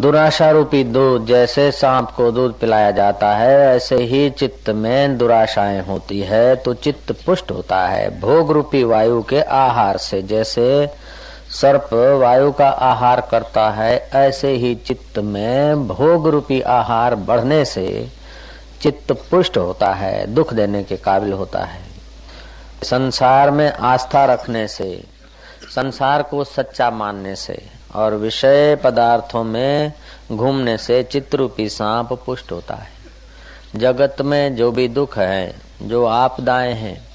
दुराशा रूपी दूध, जैसे सांप को दूध पिलाया जाता है, ऐसे ही चित्त में दुराशाएँ होती है तो चित्त पुष्ट होता है। भोग रूपी वायु के आहार से, जैसे सर्प वायु का आहार करता है, ऐसे ही चित्त में भोग रूपी आहार बढ़ने से चित्त पुष्ट होता है, दुख देने के काबिल होता है। संसार में आस्था रखने से, संसार को सच्चा मानने से और विषय पदार्थों में घूमने से चित्रूपी सांप पुष्ट होता है। जगत में जो भी दुख है, जो आपदाएँ हैं,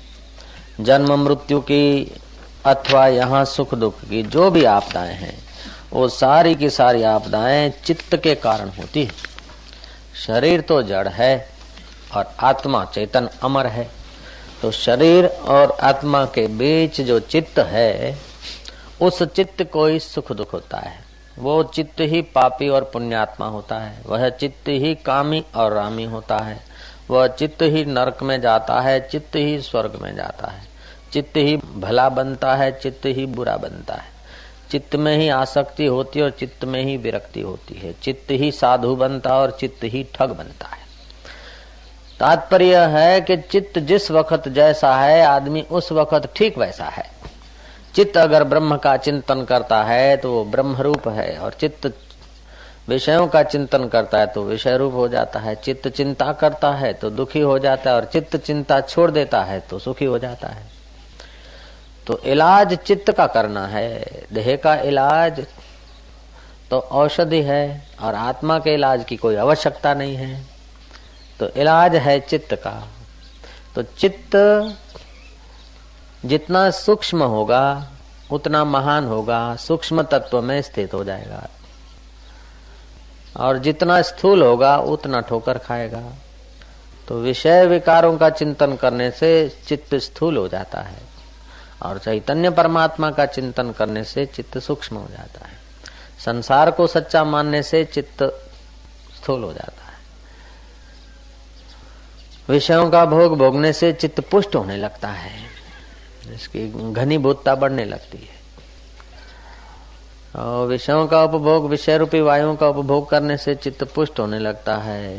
जन्म मृत्यु की अथवा यहाँ सुख दुख की जो भी आपदाएँ हैं, वो सारी की सारी आपदाएँ चित्त के कारण होती है। शरीर तो जड़ है और आत्मा चेतन अमर है। तो शरीर और आत्मा के बीच जो चित्त है उस चित्त को ही सुख दुख होता है। वो चित्त ही पापी और पुण्यात्मा होता है। वह चित्त ही कामी और रामी होता है। वह चित्त ही नरक में जाता है, चित्त ही स्वर्ग में जाता है। चित्त ही भला बनता है, चित्त ही बुरा बनता है। चित्त में ही आसक्ति होती है और चित्त में ही विरक्ति होती है। चित्त ही साधु बनता है और चित्त ही ठग बनता है। तात्पर्य है कि चित्त जिस वक्त जैसा है, आदमी उस वक्त ठीक वैसा है। चित्त अगर ब्रह्म का चिंतन करता है तो वो ब्रह्म रूप है, और चित्त विषयों का चिंतन करता है तो विषय रूप हो जाता है। चित्त चिंता करता है तो दुखी हो जाता है, और चित्त चिंता छोड़ देता है तो सुखी हो जाता है। तो इलाज चित्त का करना है, देह का इलाज तो औषधि है, और आत्मा के इलाज की कोई आवश्यकता नहीं है। तो इलाज है चित्त का। तो चित्त जितना सूक्ष्म होगा, उतना महान होगा, सूक्ष्म तत्व में स्थित हो जाएगा। और जितना स्थूल होगा, उतना ठोकर खाएगा। तो विषय विकारों का चिंतन करने से चित्त स्थूल हो जाता है, और चैतन्य परमात्मा का चिंतन करने से चित्त सूक्ष्म हो जाता है। संसार को सच्चा मानने से चित्त स्थूल हो जाता है। विषयों का भोग भोगने से चित्त पुष्ट होने लगता है। इसकी घनीभूतता बढ़ने लगती है। और विषयों का उपभोग विषय रूपी वायुओं का उपभोग करने से चित्त पुष्ट होने लगता है।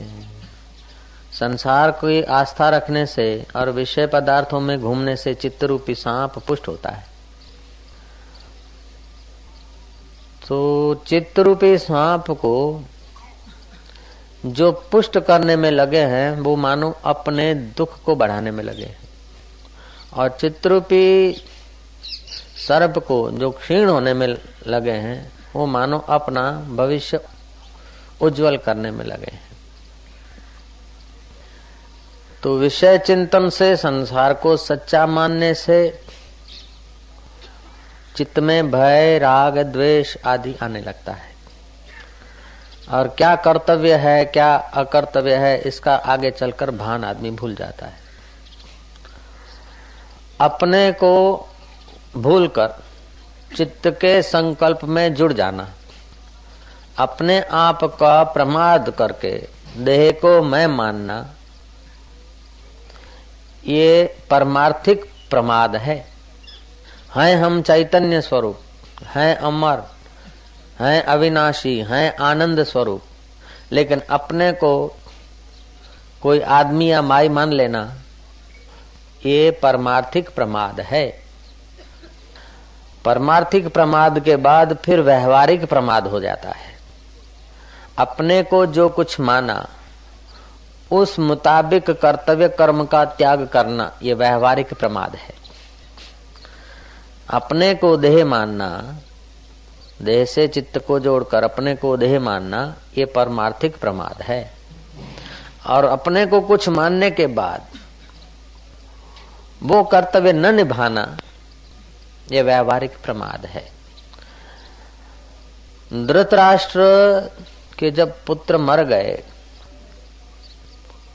संसार की आस्था रखने से और विषय पदार्थों में घूमने से चित्त रूपी सांप पुष्ट होता है। तो चित्त रूपी सांप को जो पुष्ट करने में लगे हैं, वो मानो अपने दुख को बढ़ाने में लगे हैं। और चित्रूपी सर्प को जो क्षीण होने में लगे हैं, वो मानो अपना भविष्य उज्जवल करने में लगे हैं। तो विषय चिंतन से, संसार को सच्चा मानने से, चित्त में भय, राग, द्वेष आदि आने लगता है। और क्या कर्तव्य है, क्या अकर्तव्य है, इसका आगे चलकर भान आदमी भूल जाता है। अपने को भूलकर चित्त के संकल्प में जुड़ जाना। अपने आप का प्रमाद करके देह को मैं मानना, ये परमार्थिक प्रमाद है। हैं हम चैतन्य स्वरूप, हैं अमर, हैं अविनाशी, हैं आनंद स्वरूप। लेकिन अपने को कोई आदमी या माई मान लेना ये परमार्थिक प्रमाद है। परमार्थिक प्रमाद के बाद फिर व्यवहारिक प्रमाद हो जाता है। अपने को जो कुछ माना, उस मुताबिक कर्तव्य कर्म का त्याग करना, ये व्यवहारिक प्रमाद है। अपने को देह मानना, देह से चित्त को जोड़कर अपने को देह मानना, ये परमार्थिक प्रमाद है। और अपने को कुछ मानने के बाद वो कर्तव्य न निभाना यह व्यावहारिक प्रमाद है। धृतराष्ट्र के जब पुत्र मर गए,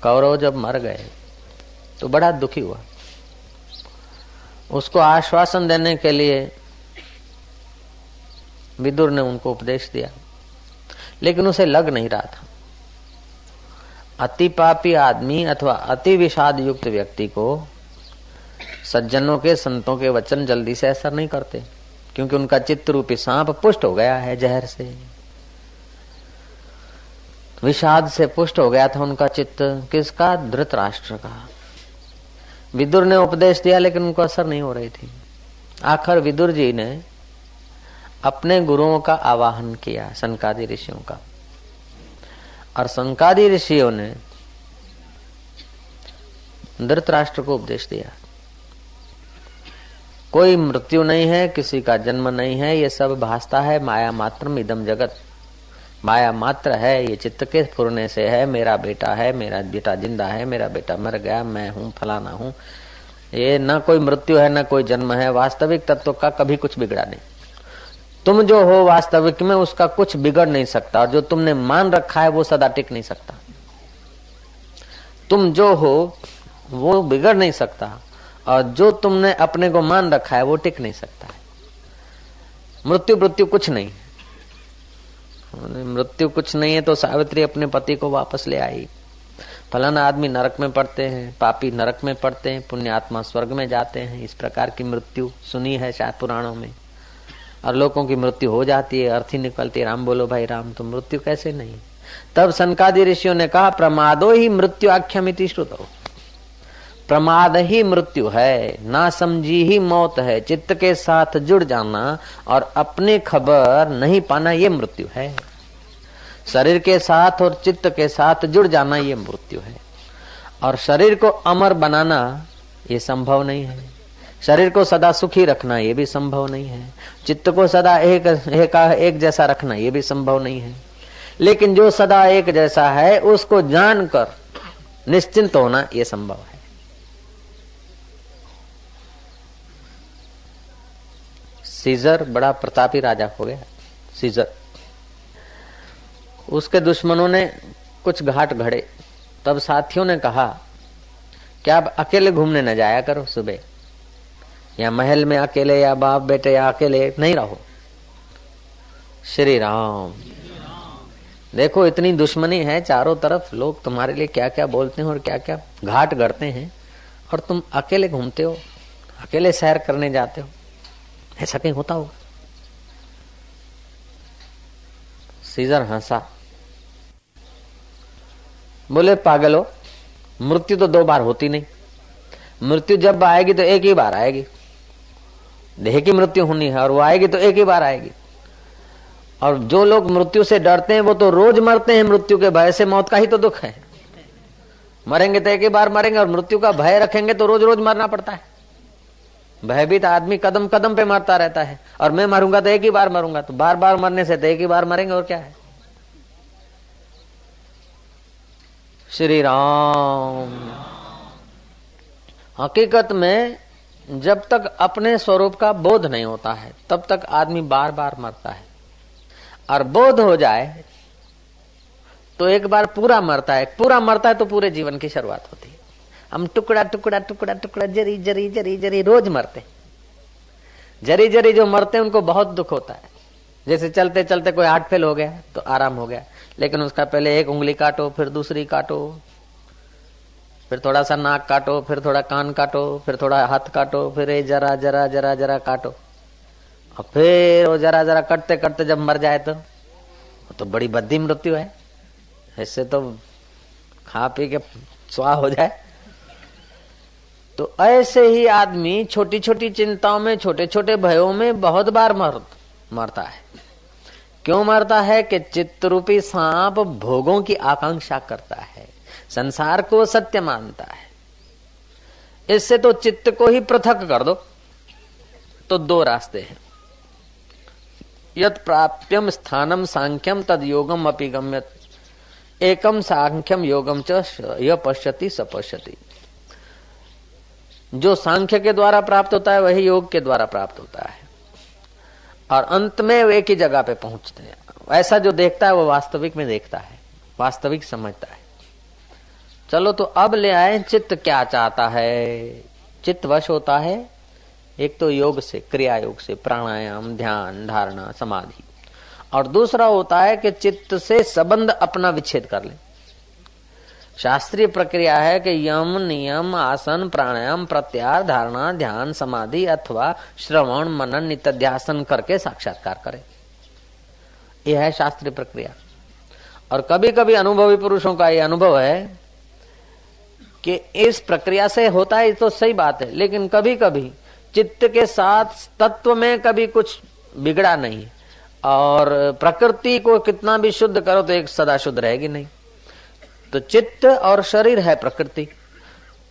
कौरव जब मर गए तो बड़ा दुखी हुआ। उसको आश्वासन देने के लिए विदुर ने उनको उपदेश दिया, लेकिन उसे लग नहीं रहा था। अति पापी आदमी अथवा अति विषाद युक्त व्यक्ति को सज्जनों के, संतों के वचन जल्दी से असर नहीं करते, क्योंकि उनका चित्त रूपी सांप पुष्ट हो गया है जहर से। विषाद से पुष्ट हो गया था उनका चित्त, किसका? धृतराष्ट्र का। विदुर ने उपदेश दिया, लेकिन उनको असर नहीं हो रही थी। आखिर विदुर जी ने अपने गुरुओं का आवाहन किया, संकादी ऋषियों का। और संकादी ऋषियों ने धृतराष्ट्र को उपदेश दिया। कोई मृत्यु नहीं है, किसी का जन्म नहीं है, ये सब भासता है माया मात्र इदम जगत। माया मात्र है, ये चित्त के फुरने से है, मेरा बेटा है, मेरा बेटा ज़िंदा है, मेरा बेटा मर गया, मैं हूँ, फलाना हूँ। ये न कोई मृत्यु है, न कोई जन्म है, वास्तविक तत्व का कभी कुछ बिगड़ा नहीं। तुम जो हो वास्तविक में, उसका कुछ बिगड़ नहीं सकता, और जो तुमने मान रखा है, वो सदा टिक नहीं सकता। तुम जो हो, वो बिगड़ नहीं सकता। और जो तुमने अपने को मान रखा है, वो टिक नहीं सकता है। मृत्यु मृत्यु कुछ नहीं। मृत्यु कुछ नहीं है तो सावित्री अपने पति को वापस ले आई। फलाना आदमी नरक में पड़ते हैं, पापी नरक में पड़ते हैं पुण्य आत्मा स्वर्ग में जाते हैं। इस प्रकार की मृत्यु सुनी है शायद पुराणों में। और लोगों की मृत्यु हो जाती है, अर्थी निकलती राम बोलो, भाई राम तो मृत्यु कैसे नहीं? तब सनकादि ऋषियों ने कहा, प्रमादो ही मृत्यु आख्यमिति श्रुत। प्रमाद ही मृत्यु है ना समझी ही मौत है। चित्त के साथ जुड़ जाना और अपनी खबर नहीं पाना ये मृत्यु है। शरीर के साथ और चित्त के साथ जुड़ जाना ये मृत्यु है। और शरीर को अमर बनाना ये संभव नहीं है। शरीर को सदा सुखी रखना ये भी संभव नहीं है। चित्त को सदा एक एक, एक जैसा रखना ये भी संभव नहीं है। लेकिन जो सदा एक जैसा है उसको जानकर निश्चिंत होना ये संभव है। सीजर बड़ा प्रतापी राजा हो गया, सीजर। उसके दुश्मनों ने कुछ घाट घड़े। तब साथियों ने कहा कि आप अकेले घूमने न जाया करो सुबह? या महल में अकेले, या बाप बेटे, या अकेले नहीं रहो? श्री राम देखो इतनी दुश्मनी है चारों तरफ़। लोग तुम्हारे लिए क्या क्या बोलते हैं और क्या क्या घाट गढ़ते हैं और तुम अकेले घूमते हो, अकेले सैर करने जाते हो। ऐसा कहीं होता होगा। सीजर हंसा। बोले, पागलो मृत्यु तो दो बार होती नहीं। मृत्यु जब आएगी तो एक ही बार आएगी। देह की मृत्यु होनी है और वो आएगी तो एक ही बार आएगी। और जो लोग मृत्यु से डरते हैं, वो तो रोज मरते हैं मृत्यु के भय से। मौत का ही तो दुख है। मरेंगे तो एक ही बार मरेंगे और मृत्यु का भय रखेंगे तो रोज रोज मरना पड़ता है। भयभीत आदमी कदम कदम पे मरता रहता है। और मैं मरूँगा तो एक ही बार मरूँगा तो बार बार मरने से तो एक ही बार मरेंगे, और क्या है? श्री राम हकीकत में जब तक अपने स्वरूप का बोध नहीं होता है, तब तक आदमी बार बार मरता है। और बोध हो जाए तो एक बार पूरा मरता है। पूरा मरता है तो पूरे जीवन की शुरुआत होती है। हम टुकड़ा टुकड़ा टुकड़ा टुकड़ा, जरी जरी जरी जरी, रोज मरते जरी जरी जो मरते हैं, उनको बहुत दुख होता है। जैसे चलते चलते कोई हार्ट फेल हो गया तो आराम हो गया। लेकिन उसका पहले एक उंगली काटो, फिर दूसरी काटो, फिर थोड़ा सा नाक काटो, फिर थोड़ा कान काटो, फिर थोड़ा हाथ काटो, फिर ये जरा जरा जरा जरा काटो। और फिर वो जरा जरा कटते कटते जब मर जाए तो तो बड़ी बद्दी मृत्यु है। ऐसे तो खा पी के स्वाह हो जाए। तो ऐसे ही आदमी छोटी छोटी चिंताओं में छोटे छोटे भयों में बहुत बार मर, मरता है। क्यों मरता है? कि चित्त रूपी सांप भोगों की आकांक्षा करता है, संसार को सत्य मानता है। इससे तो चित्त को ही पृथक कर दो। तो दो रास्ते हैं। यद प्राप्यम स्थानम सांख्यम तद योगम अपि गम्यत। एकम सांख्यम योगम च पश्यति सपश्यति जो सांख्य के द्वारा प्राप्त होता है, वही योग के द्वारा प्राप्त होता है। और अंत में एक ही जगह पे पहुँचते हैं। ऐसा जो देखता है, वो वास्तविक में देखता है। वास्तविक समझता है। चलो तो अब ले आए, चित्त क्या चाहता है? चित्त वश होता है। एक तो योग से क्रिया योग से, प्राणायाम, ध्यान, धारणा, समाधि। और दूसरा होता है कि चित्त से संबंध अपना विच्छेद कर ले। शास्त्रीय प्रक्रिया है कि यम, नियम, आसन, प्राणायाम प्रत्यार धारणा, ध्यान, समाधि अथवा श्रवण, मनन नित्यासन करके साक्षात्कार करे। यह है शास्त्रीय प्रक्रिया। और कभी कभी अनुभवी पुरुषों का यह अनुभव है कि इस प्रक्रिया से होता है तो सही बात है, लेकिन कभी कभी चित्त के साथ तत्व में कभी कुछ बिगड़ा नहीं। और प्रकृति को कितना भी शुद्ध करो तो एक सदा शुद्ध रहेगी नहीं। तो चित्त और शरीर है प्रकृति।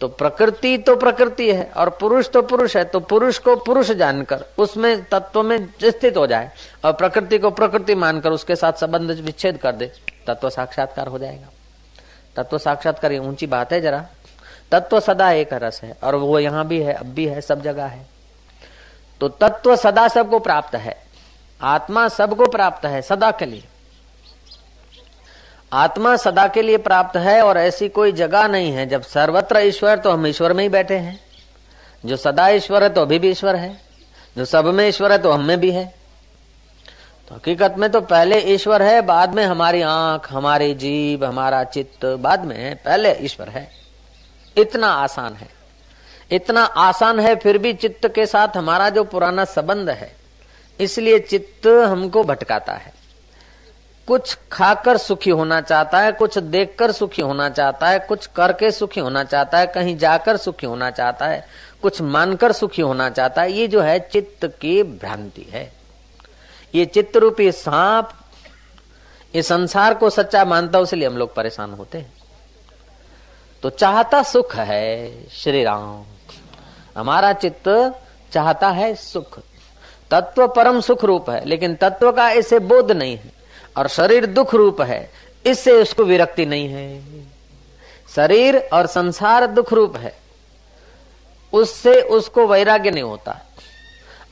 तो प्रकृति तो प्रकृति है और पुरुष तो पुरुष है तो पुरुष को पुरुष जानकर उसमें, तत्व में स्थित हो जाए और प्रकृति को प्रकृति मानकर उसके साथ संबंध विच्छेद कर दे, तत्व साक्षात्कार हो जाएगा। तत्व साक्षात्कार ऊँची बात है जरा। तत्व सदा एक रस है और वो यहाँ भी है, अब भी है, सब जगह है। तो तत्व सदा सबको प्राप्त है, आत्मा सबको प्राप्त है, सदा के लिए। आत्मा सदा के लिए प्राप्त है और ऐसी कोई जगह नहीं है। जब सर्वत्र ईश्वर तो हम ईश्वर में ही बैठे हैं। जो सदा ईश्वर है तो अभी भी ईश्वर है। जो सब में ईश्वर है तो हम में भी है। तो हकीकत में तो पहले ईश्वर है, बाद में हमारी आँख, हमारी जीव हमारा चित्त, बाद में है पहले ईश्वर है। इतना आसान है। इतना आसान है, फिर भी चित्त के साथ हमारा जो पुराना संबंध है, इसलिए चित्त हमको भटकाता है। कुछ खाकर सुखी होना चाहता है, कुछ देखकर सुखी होना चाहता है, कुछ करके सुखी होना चाहता है, कहीं जाकर सुखी होना चाहता है, कुछ मानकर सुखी होना चाहता है, ये जो है चित्त की भ्रांति है। ये चित्त रूपी सांप, ये संसार को सच्चा मानता इसलिए हम लोग परेशान होते हैं। तो चाहता सुख है, श्री राम। हमारा चित्त चाहता है सुख। तत्व परम सुख रूप है, लेकिन तत्व का ऐसे बोध नहीं है। और शरीर दुख रूप है, इससे उसको विरक्ति नहीं है। शरीर और संसार दुख रूप है, उससे उसको वैराग्य नहीं होता।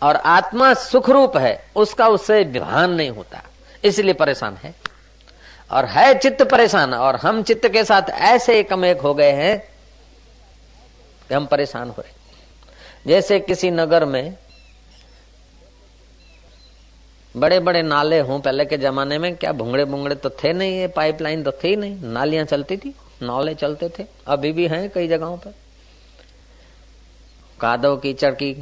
और आत्मा सुख रूप है, उसका उससे ध्यान नहीं होता, इसलिए परेशान है। और है चित्त परेशान, और हम चित्त के साथ ऐसे एकम एक हो गए हैं कि हम परेशान हो रहे जैसे किसी नगर में बड़े बड़े नाले हों पहले के जमाने में, क्या भूंगड़े भूंगड़े तो थे नहीं, ये पाइपलाइन तो थी नहीं। नालियाँ चलती थी, नाले चलते थे, अभी भी हैं कई जगहों पर। कादव कीचड़ की,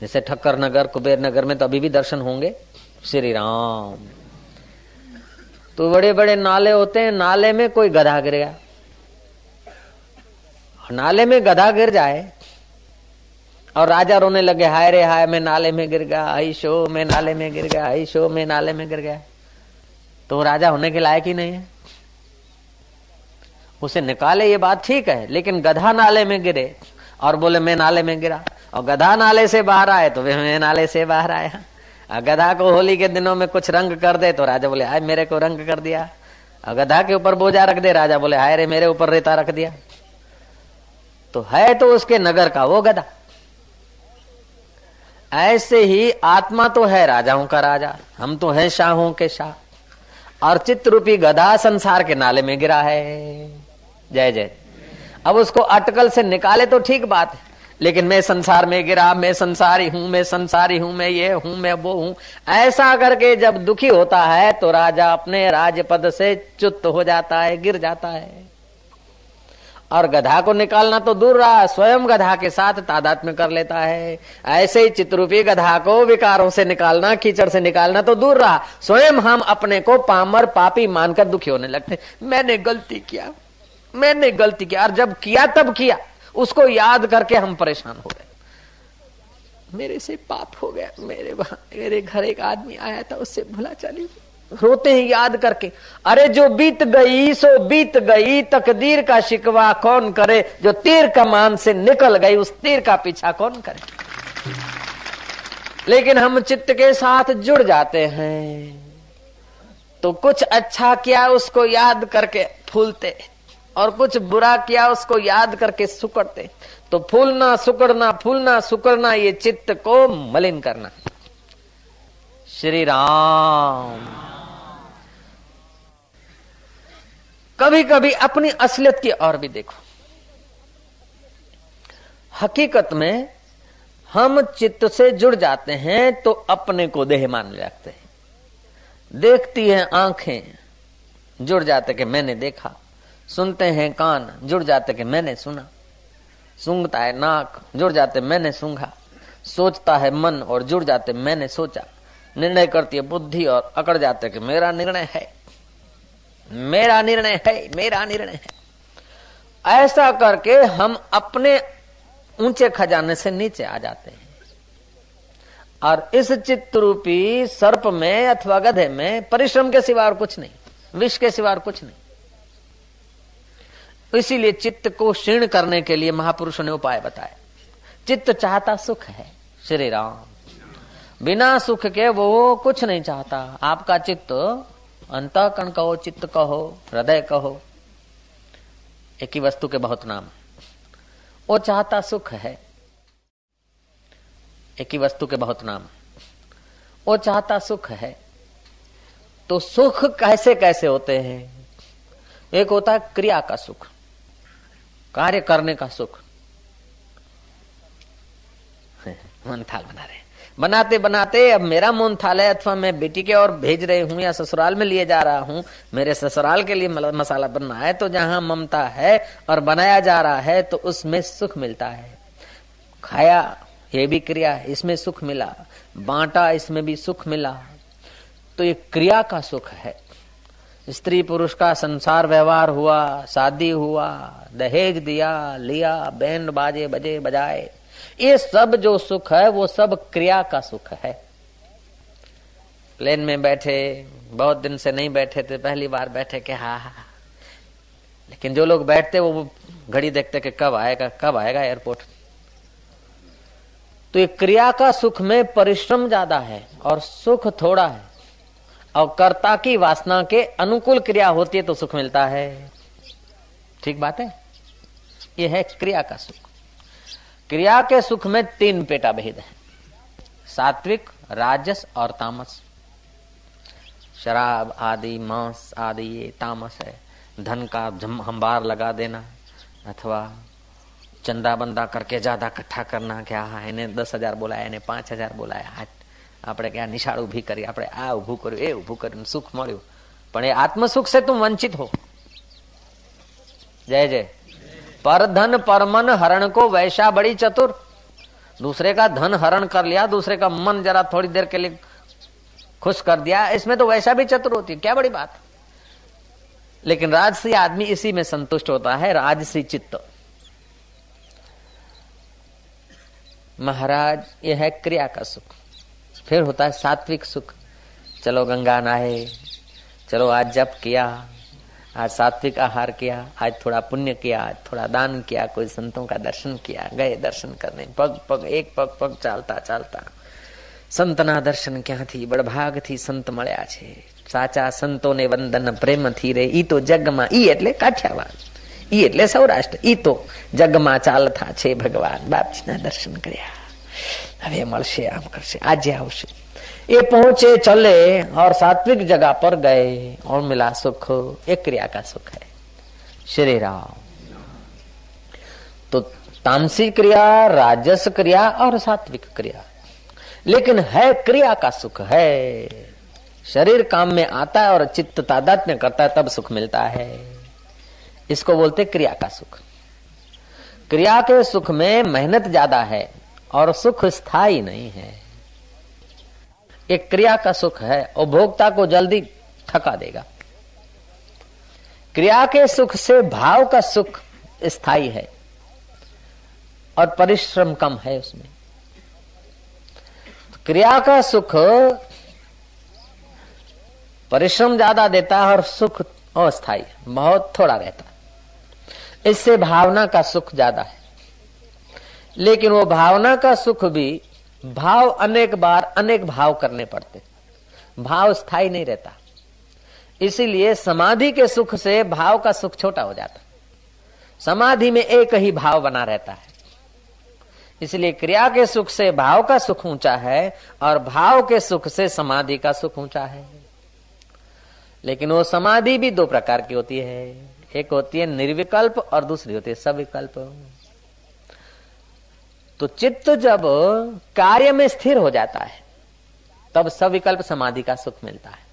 जैसे ठक्कर नगर, कुबेर नगर में तो अभी भी दर्शन होंगे। श्री राम। तो बड़े बड़े नाले होते हैं, नाले में कोई गधा गिर गया। नाले में गधा गिर जाए और राजा रोने लगे, हाय रे, हाय, मैं नाले में गिर गया आई शो, मैं नाले में गिर गया आई शो, मैं नाले में गिर गया। तो राजा होने के लायक ही नहीं है। उसे निकाले, ये बात ठीक है, लेकिन गधा नाले में गिरे और बोले, मैं नाले में गिरा। और गधा नाले से बाहर आए तो मैं नाले से बाहर आया। और गधा को होली के दिनों में कुछ रंग कर दे तो राजा बोले आए मेरे को रंग कर दिया। और गधा के ऊपर बोझा रख दे, राजा बोले, हाय रे, मेरे ऊपर रेता रख दिया। तो है तो उसके नगर का वो गधा। ऐसे ही आत्मा तो है राजाओं का राजा, हम तो हैं शाहों के शाह। और चित्त रूपी गधा संसार के नाले में गिरा है। जय जय। अब उसको अटकल से निकाले तो ठीक बात है, लेकिन मैं संसार में गिरा, मैं संसारी हूँ, मैं संसारी हूँ, मैं ये हूँ, मैं वो हूँ। ऐसा करके जब दुखी होता है तो राजा अपने राजपद से चुत हो जाता है, गिर जाता है। और गधा को निकालना तो दूर रहा, स्वयं गधा के साथ तादात में कर लेता है। ऐसे ही चित्रूपी गधा को विकारों से निकालना, कीचड़ से निकालना तो दूर रहा। स्वयं हम अपने को पामर पापी मानकर दुखी होने लगते मैंने गलती किया, मैंने गलती किया, और जब किया तब किया। उसको याद करके हम परेशान हो गए। मेरे से पाप हो गया, मेरे मेरे घर एक आदमी आया था, उससे भुला चली रोते हैं याद करके, अरे जो बीत गई, सो बीत गई, तकदीर का शिकवा कौन करे? जो तीर कमान से निकल गई, उस तीर का पीछा कौन करे? लेकिन हम चित्त के साथ जुड़ जाते हैं। तो कुछ अच्छा किया उसको याद करके फूलते, और कुछ बुरा किया उसको याद करके सुकड़ते। तो फूलना, सुकड़ना फूलना, सुकड़ना, ये चित्त को मलिन करना। श्री राम। कभी कभी अपनी असलियत की ओर भी देखो। हकीकत में हम चित्त से जुड़ जाते हैं तो अपने को देह मान लगते हैं। देखती हैं आँखें, जुड़ जाते कि मैंने देखा। सुनते हैं कान, जुड़ जाते कि मैंने सुना। सूंघता है नाक, जुड़ जाते मैंने सूंघा। सोचता है मन और जुड़ जाते मैंने सोचा। निर्णय करती है बुद्धि और अकड़ जाते कि मेरा निर्णय है। मेरा निर्णय है, मेरा निर्णय है। ऐसा करके हम अपने ऊँचे खजाने से नीचे आ जाते हैं। और इस चित्त रूपी सर्प में अथवा गधे में परिश्रम के सिवा और कुछ नहीं, विष के सिवा और कुछ नहीं। इसीलिए चित्त को क्षीण करने के लिए महापुरुषों ने उपाय बताए। चित्त चाहता सुख है, श्री राम। बिना सुख के वो कुछ नहीं चाहता। आपका चित्त अंत कण कहो, चित्त कहो, हृदय कहो, एक ही वस्तु के बहुत नाम। वो चाहता सुख है। एक ही वस्तु के बहुत नाम। वो चाहता सुख है। तो सुख कैसे कैसे होते हैं? एक होता है क्रिया का सुख, कार्य करने का सुख। मन थाल बना रहे। बनाते बनाते अब मेरा मोन थाल अथवा मैं बेटी के और भेज रही हूँ या ससुराल में लिए जा रहा हूँ, मेरे ससुराल के लिए मसाला बनना है तो जहाँ ममता है और बनाया जा रहा है तो उसमें सुख मिलता है। खाया, ये भी क्रिया, इसमें सुख मिला। बांटा, इसमें भी सुख मिला। तो ये क्रिया का सुख है। स्त्री पुरुष का संसार व्यवहार हुआ, शादी हुआ, दहेज दिया, लिया, बैंड बाजे बजे बजाए। ये सब जो सुख है, वो सब क्रिया का सुख है। प्लेन में बैठे, बहुत दिन से नहीं बैठे थे, पहली बार बैठे के हा हा लेकिन जो लोग बैठते, वो घड़ी देखते कि कब आएगा कब आएगा एयरपोर्ट। तो ये क्रिया का सुख में परिश्रम ज़्यादा है और सुख थोड़ा है। और कर्ता की वासना के अनुकूल क्रिया होती है तो सुख मिलता है। ठीक बात है? यह है क्रिया का सुख। क्रिया के सुख में तीन पेटा भेद है सात्विक राजस और तामस शराब आदि मांस आदि ये तामस है धन का हम्बार लगा देना अथवा चंदा बंदा करके ज्यादा इकट्ठा करना क्या એને દસ હજાર બોલાયા એને પાંચ હજાર બોલાયા આપણે ક્યાં નિશાળ ઉભી કરી આપણે આ ઉભું કર્યું એ ઉભું કર્યું સુખ મળ્યું પણ એ આત્મ સુખ से तुम वंचित हो जय जय पर धन पर मन, हरण को वैसा बड़ी चतुर। दूसरे का धन हरण कर लिया, दूसरे का मन जरा थोड़ी देर के लिए खुश कर दिया। इसमें तो वैसा भी चतुर होती है, क्या बड़ी बात। लेकिन राजसी आदमी इसी में संतुष्ट होता है, राजसी चित्त। महाराज, यह है क्रिया का सुख। फिर होता है सात्विक सुख। चलो गंगा नहाए, चलो आज जप किया। आज सात्विक आहार किया आज थोड़ा पुण्य किया आज थोड़ा दान किया कोई संतों का दर्शन किया गए दर्शन करने पग पग एक पग पग चालता चालता સંતના દર્શન ક્યાંથી બળભાગથી સંત મળ્યા છે સાચા સંતોને વંદન પ્રેમથી રે ઈ તો જગમાં ઈ એટલે કાઠિયાવાડ ઈ એટલે સૌરાષ્ટ્ર ઈ તો જગમાં ચાલતા છે ભગવાન બાપજીના દર્શન કર્યા હવે મળશે આમ કરશે આજે આવશે ये पहुँचे, चले और सात्विक जगह पर गए और मिला सुख, एक क्रिया का सुख है। श्री राम। तो तामसी क्रिया, राजस क्रिया और सात्विक क्रिया। लेकिन है क्रिया का सुख है। शरीर काम में आता है और चित्त तादात में करता है, तब सुख मिलता है। इसको बोलते क्रिया का सुख। क्रिया के सुख में मेहनत ज़्यादा है और सुख स्थायी नहीं है। एक क्रिया का सुख है और भोक्ता को जल्दी थका देगा। क्रिया के सुख से भाव का सुख स्थायी है और परिश्रम कम है उसमें। तो क्रिया का सुख परिश्रम ज़्यादा देता है और सुख अस्थायी बहुत थोड़ा रहता है। इससे भावना का सुख ज़्यादा है। लेकिन वो भावना का सुख भी भाव अनेक बार अनेक भाव करने पड़ते। भाव स्थायी नहीं रहता। इसीलिए समाधि के सुख से भाव का सुख छोटा हो जाता। समाधि में एक ही भाव बना रहता है। इसलिए क्रिया के सुख से भाव का सुख ऊँचा है और भाव के सुख से समाधि का सुख ऊँचा है। लेकिन वो समाधि भी दो प्रकार की होती है। एक होती है निर्विकल्प और दूसरी होती है सविकल्प। तो चित्त जब कार्य में स्थिर हो जाता है, तब सविकल्प समाधि का सुख मिलता है।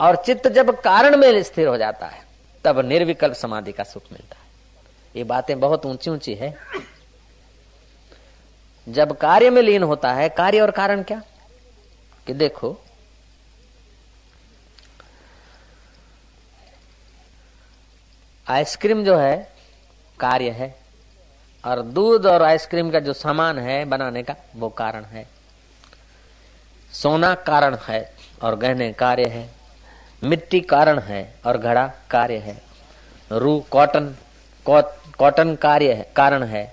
और चित्त जब कारण में स्थिर हो जाता है, तब निर्विकल्प समाधि का सुख मिलता है। ये बातें बहुत ऊँची ऊँची है। जब कार्य में लीन होता है, कार्य और कारण क्या? कि देखो, आइसक्रीम जो है, कार्य है। और दूध और आइसक्रीम का जो सामान है बनाने का, वो कारण है। सोना कारण है और गहने कार्य है। मिट्टी कारण है और घड़ा कार्य है। रू, कॉटन कॉटन कार्य है, कारण है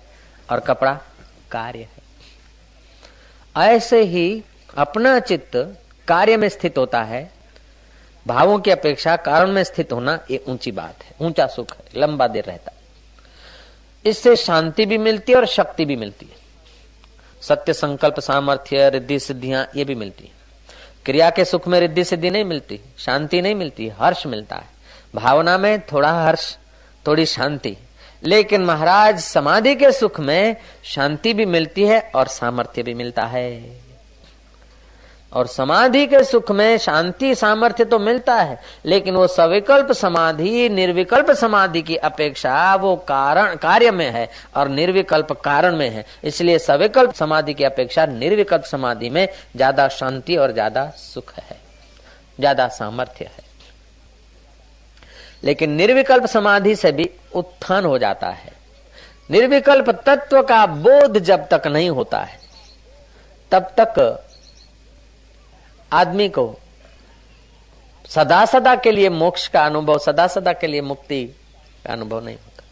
और कपड़ा कार्य है। ऐसे ही अपना चित्त कार्य में स्थित होता है। भावों की अपेक्षा कारण में स्थित होना ये ऊँची बात है। ऊँचा सुख है, लंबा देर रहता इससे शांति भी मिलती है और शक्ति भी मिलती है। सत्य संकल्प, सामर्थ्य, रिद्धि, सिद्धियाँ, ये भी मिलती है। क्रिया के सुख में रिद्धि, सिद्धि नहीं मिलती, शांति नहीं मिलती, हर्ष मिलता है। भावना में थोड़ा हर्ष, थोड़ी शांति। लेकिन महाराज समाधि के सुख में शांति भी मिलती है और सामर्थ्य भी मिलता है। और समाधि के सुख में शांति सामर्थ्य तो मिलता है, लेकिन वो सविकल्प समाधि, निर्विकल्प समाधि की अपेक्षा वो कारण, कार्य में है और निर्विकल्प कारण में है। इसलिए सविकल्प समाधि की अपेक्षा निर्विकल्प समाधि में ज़्यादा शांति और ज़्यादा सुख है, ज़्यादा सामर्थ्य है। लेकिन निर्विकल्प समाधि से भी उत्थान हो जाता है। निर्विकल्प तत्व का बोध जब तक नहीं होता है, तब तक आदमी को सदा सदा के लिए मोक्ष का अनुभव सदा सदा के लिए मुक्ति का अनुभव नहीं होता।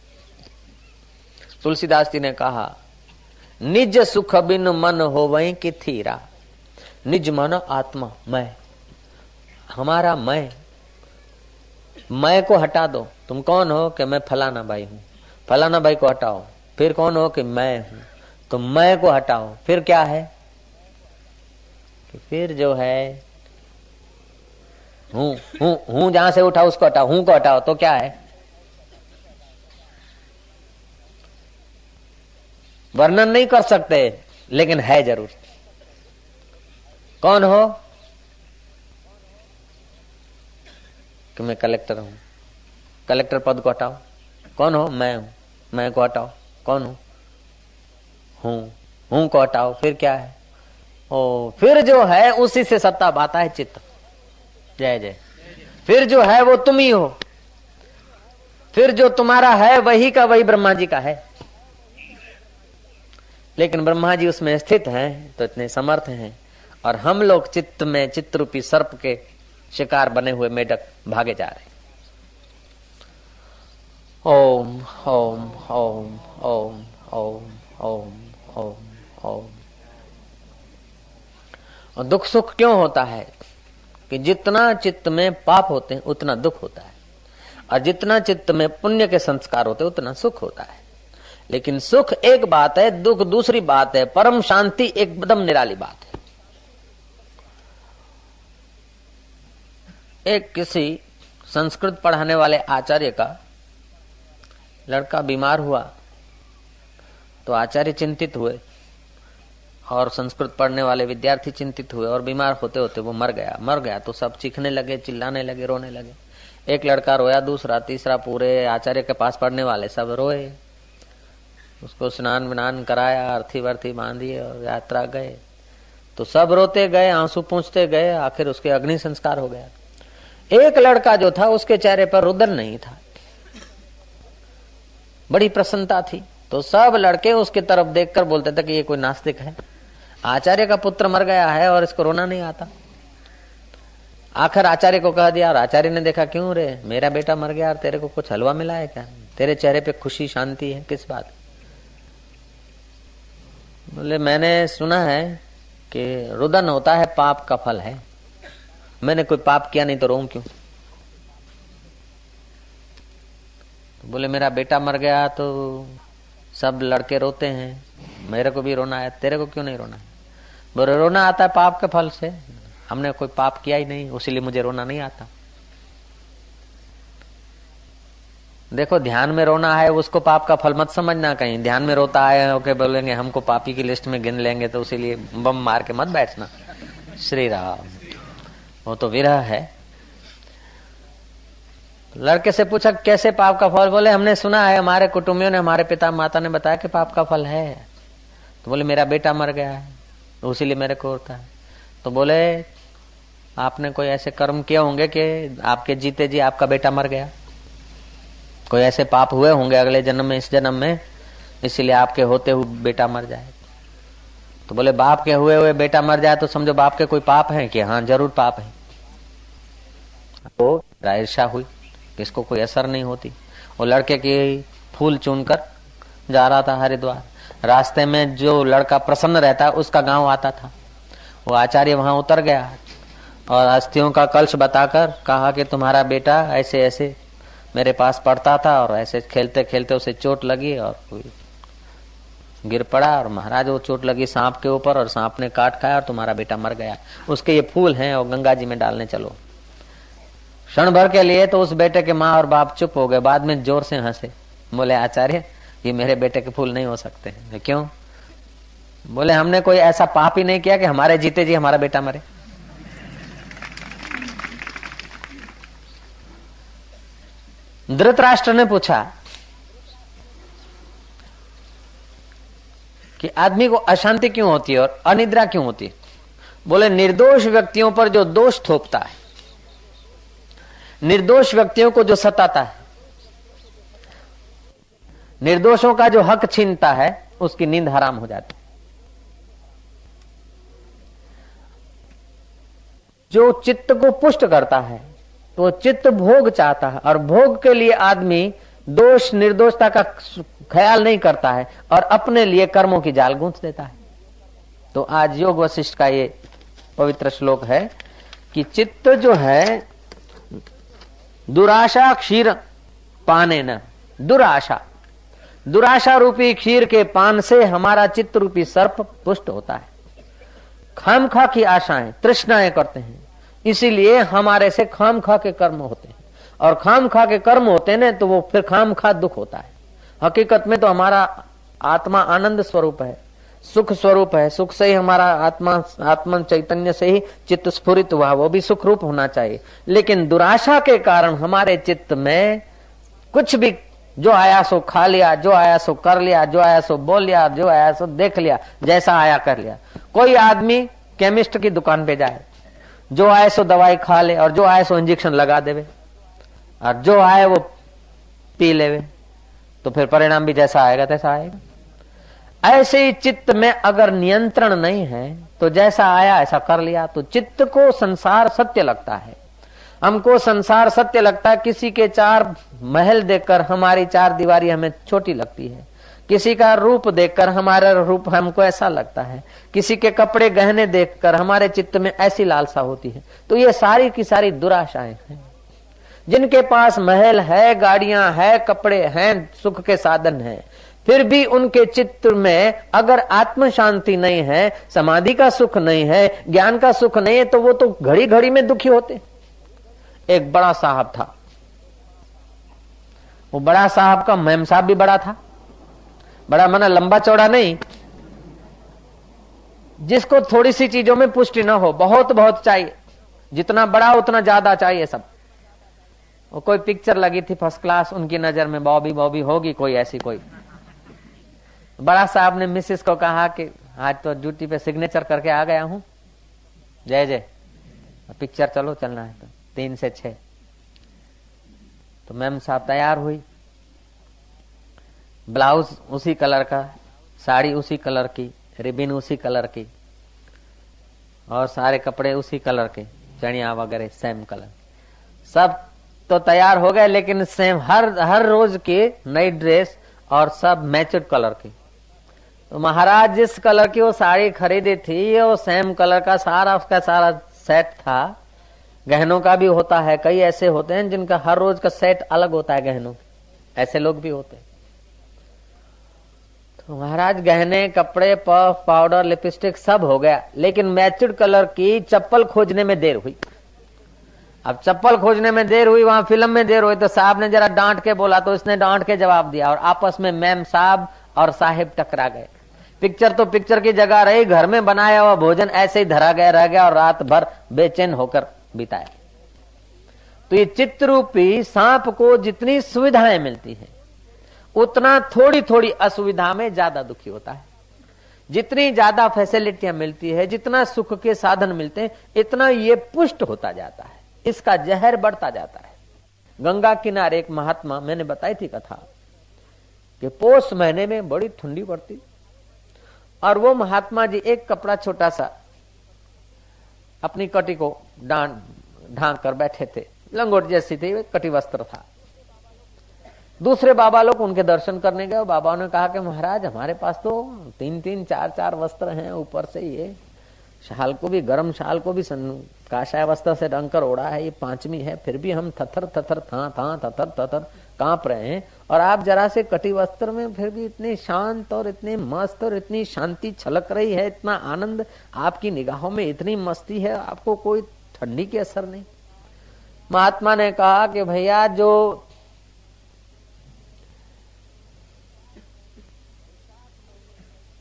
तुलसीदास जी ने कहा, निज सुख बिन मन हो वही की थीरा? निज मन आत्मा, मैं। हमारा मैं मैं को हटा दो। तुम कौन हो कि मैं फलाना भाई हूँ? फलाना भाई को हटाओ। फिर कौन हो कि मैं हूँ? तो मैं को हटाओ। फिर क्या है? फिर जो है, हूँ हूँ हूँ जहाँ से उठाओ उसको हटाओ, हूँ को हटाओ तो क्या है? वर्णन नहीं कर सकते, लेकिन है ज़रूर। कौन हो? कि मैं कलेक्टर हूँ। कलेक्टर पद को हटाओ। कौन हो? मैं हूँ। मैं को हटाओ। कौन हूँ? हूँ हूँ को हटाओ। फिर क्या है? ओ, फिर जो है, उसी से सत्ता बाता है चित्त। जय जय। फिर जो है, वो तुम ही हो। फिर जो तुम्हारा है, वही का वही ब्रह्मा जी का है। लेकिन ब्रह्मा जी उसमें स्थित हैं तो इतने समर्थ हैं। और हम लोग चित्त में चित्रूपी सर्प के शिकार बने हुए मेढक भागे जा रहे ओम ओम ओम ओम ओम ओम ओम ओम। और दुख सुख क्यों होता है कि जितना चित्त में पाप होते हैं, उतना दुख होता है। और जितना चित्त में पुण्य के संस्कार होते हैं, उतना सुख होता है। लेकिन सुख एक बात है, दुख दूसरी बात है, परम शांति एकदम निराली बात है। एक किसी संस्कृत पढ़ाने वाले आचार्य का लड़का बीमार हुआ तो आचार्य चिंतित हुए और संस्कृत पढ़ने वाले विद्यार्थी चिंतित हुए और बीमार होते होते वो मर गया। मर गया तो सब चीखने लगे, चिल्लाने लगे, रोने लगे। एक लड़का रोया, दूसरा, तीसरा, पूरे आचार्य के पास पढ़ने वाले सब रोए। उसको स्नान विनान कराया अर्थी वर्थी बांधी और यात्रा गए। तो सब रोते गए, आँसू पूछते गए, आखिर उसके अग्नि संस्कार हो गया। एक लड़का जो था, उसके चेहरे पर रुदन नहीं था। बड़ी प्रसन्नता थी। तो सब लड़के उसके तरफ़ देखकर बोलते थे कि ये कोई नास्तिक है। आचार्य का पुत्र मर गया है और इसको रोना नहीं आता। आखिर आचार्य को कह दिया और आचार्य ने देखा, क्यों रे? मेरा बेटा मर गया और तेरे को कुछ हलवा मिला है क्या? तेरे चेहरे पे खुशी, शांति है? किस बात? बोले, मैंने सुना है कि रुदन होता है, पाप का फल है। मैंने कोई पाप किया नहीं तो रो क्यों? तो बोले, मेरा बेटा मर गया तो सब लड़के रोते हैं। मेरे को भी रोना है, तेरे को क्यों नहीं रोना है? बोले, रोना आता है पाप के फल से। हमने कोई पाप किया ही नहीं, उसीलिए मुझे रोना नहीं आता। देखो, ध्यान में रोना है, उसको पाप का फल मत समझना कहीं। ध्यान में रोता है, ओके, बोलेंगे, हमको पापी की लिस्ट में गिन लेंगे तो उसीलिए बम मार के मत बैठना। श्री राम वो तो विरह है। लड़के से पूछा, कैसे पाप का फल? बोले, हमने सुना है, हमारे कुटुंबियों ने, हमारे पिता माता ने बताया कि पाप का फल है। तो बोले, मेरा बेटा मर गया है। तो उसीलिए मेरे को होता है। तो बोले, आपने कोई ऐसे कर्म किए होंगे कि आपके जीते जी आपका बेटा मर गया? कोई ऐसे पाप हुए होंगे अगले जन्म में, इस जन्म में, इसीलिए आपके होते हुए बेटा मर जाए? तो बोले, बाप के हुए हुए बेटा मर जाए तो समझो बाप के कोई पाप है कि हाँ ज़रूर पाप है। वो ईर्षा हुई इसको कोई असर नहीं होती। वो लड़के की फूल चुनकर जा रहा था हरिद्वार। रास्ते में जो लड़का प्रसन्न रहता, उसका गाँव आता था। वो आचार्य वहाँ उतर गया और अस्थियों का कलश बताकर कहा कि तुम्हारा बेटा ऐसे ऐसे मेरे पास पढ़ता था और ऐसे खेलते खेलते उसे चोट लगी और गिर पड़ा और महाराज वो चोट लगी सांप के ऊपर और सांप ने काट खाया और तुम्हारा बेटा मर गया। उसके ये फूल हैं और गंगा जी में डालने चलो। क्षण भर के लिए तो उस बेटे के माँ और बाप चुप हो गए, बाद में ज़ोर से हंसे। बोले, आचार्य ये मेरे बेटे के फूल नहीं हो सकते। हैं क्यों? बोले, हमने कोई ऐसा पाप ही नहीं किया कि हमारे जीते जी हमारा बेटा मरे। धृतराष्ट्र ने पूछा कि आदमी को अशांति क्यों होती है और अनिद्रा क्यों होती है? बोले, निर्दोष व्यक्तियों पर जो दोष थोपता है, निर्दोष व्यक्तियों को जो सताता है निर्दोषों का जो हक छीनता है, उसकी नींद हराम हो जाती। जो चित्त को पुष्ट करता है तो चित्त भोग चाहता है, और भोग के लिए आदमी दोष निर्दोषता का ख्याल नहीं करता है, और अपने लिए कर्मों की जाल गूंथ देता है। तो आज योग वशिष्ठ का ये पवित्र श्लोक है कि चित्त जो है, दुराशा क्षीर पाने न, दुराशा। दुराशा रूपी खीर के पान से हमारा चित्त रूपी सर्प पुष्ट होता है। खाम खा की आशाएँ, तृष्णाएँ करते हैं। इसीलिए हमारे से खाम खा के कर्म होते हैं। और खाम खा के कर्म होते हैं ना तो वो फिर खाम खा दुख होता है। हकीकत में तो हमारा आत्मा आनंद स्वरूप है, सुख स्वरूप है। सुख से ही हमारा आत्मा आत्मा चैतन्य से ही चित्त स्फुरित हुआ, वो भी सुख रूप होना चाहिए। लेकिन दुराशा के कारण हमारे चित्त में कुछ भी जो आया सो खा लिया, जो आया सो कर लिया, जो आया सो बोल लिया, जो आया सो देख लिया, जैसा आया कर लिया। कोई आदमी केमिस्ट की दुकान पे जाए, जो आए सो दवाई खा ले और जो आए सो इंजेक्शन लगा देवे, और जो आए वो पी लेवे तो फिर परिणाम भी जैसा आएगा, तैसा आएगा। ऐसे ही चित्त में अगर नियंत्रण नहीं है तो जैसा आया, ऐसा कर लिया तो चित्त को संसार सत्य लगता है। हमको संसार सत्य लगता है, किसी के चार महल देखकर हमारी चार दीवारी हमें छोटी लगती है। किसी का रूप देखकर हमारा रूप हमको ऐसा लगता है। किसी के कपड़े गहने देखकर हमारे चित्त में ऐसी लालसा होती है। तो ये सारी की सारी दुराशाएँ हैं। जिनके पास महल है, गाड़ियाँ है, कपड़े हैं, सुख के साधन हैं, फिर भी उनके चित्त में अगर आत्म शांति नहीं है, समाधि का सुख नहीं है, ज्ञान का सुख नहीं है तो वो तो घड़ी घड़ी में दुखी होते एक बड़ा साहब था। वो बड़ा साहब का मेम साहब भी बड़ा था। बड़ा मना लंबा चौड़ा नहीं। जिसको थोड़ी सी चीज़ों में पुष्टि ना हो, बहुत बहुत चाहिए। जितना बड़ा, उतना ज़्यादा चाहिए सब। वो कोई पिक्चर लगी थी फ़र्स्ट क्लास उनकी नज़र में बॉबी बॉबी होगी कोई ऐसी कोई। बड़ा साहब ने मिसिस को कहा कि, आज तो ड्यूटी पे सिग्नेचर करके आ गया हूँ। जय जय। पिक्चर चलो, चलना है तो। तीन से छह। तो मैम साहब तैयार हुई। ब्लाउज उसी कलर का, साड़ी उसी कलर की, रिबिन उसी कलर की, और सारे कपड़े उसी कलर के चढ़िया वगैरह सेम कलर सब तो तैयार हो गए, लेकिन सेम हर हर रोज की नई ड्रेस और सब मैचड कलर की। तो महाराज जिस कलर की वो साड़ी खरीदी थी, वो सेम कलर का, सारा उसका सारा सेट था। गहनों का भी होता है, कई ऐसे होते हैं जिनका हर रोज का सेट अलग होता है गहनों ऐसे लोग भी होते हैं। तो महाराज, गहने, कपड़े, पफ, पाउडर, लिपस्टिक सब हो गया, लेकिन मैचड कलर की चप्पल खोजने में देर हुई। अब चप्पल खोजने में देर हुई, वहाँ फ़िल्म में देर हुई तो साहब ने जरा डांट के बोला तो इसने डांट के जवाब दिया, और आपस में मैम साहब और साहिब टकरा गए। पिक्चर तो पिक्चर की जगह रही, घर में बनाया हुआ भोजन ऐसे ही धरा गया, रह गया, और रात भर बेचैन होकर बिताया तो ये चित्रूपी सांप को जितनी सुविधाएँ मिलती है, उतना थोड़ी थोड़ी असुविधा में ज़्यादा दुखी होता है। जितनी ज़्यादा फैसिलिटियाँ मिलती है, जितना सुख के साधन मिलते हैं, इतना ये पुष्ट होता जाता है। इसका जहर बढ़ता जाता है। गंगा किनारे एक महात्मा, मैंने बताई थी कथा, कि पोष महीने में बड़ी ठंडी पड़ती। और वो महात्मा जी एक कपड़ा छोटा सा अपनी कटी को ढांक कर बैठे थे। लंगोट जैसी थी, कटी वस्त्र था। दूसरे बाबा लोग उनके दर्शन करने गए बाबा ने कहा कि महाराज, हमारे पास तो तीन तीन, चार चार वस्त्र हैं ऊपर से ये। शाल को भी, गर्म शाल को भी काशाय वस्त्र से रंग कर ओढ़ा है, ये पांचवी है, फिर भी हम थथर थथर, था था, थथर थथर काँप रहे हैं और आप जरा से कटी वस्त्र में फिर भी इतने शांत और इतने मस्त और इतनी शांति छलक रही है, इतना आनंद आपकी निगाहों में इतनी मस्ती है, आपको कोई ठंडी की असर नहीं। महात्मा ने कहा कि भैया जो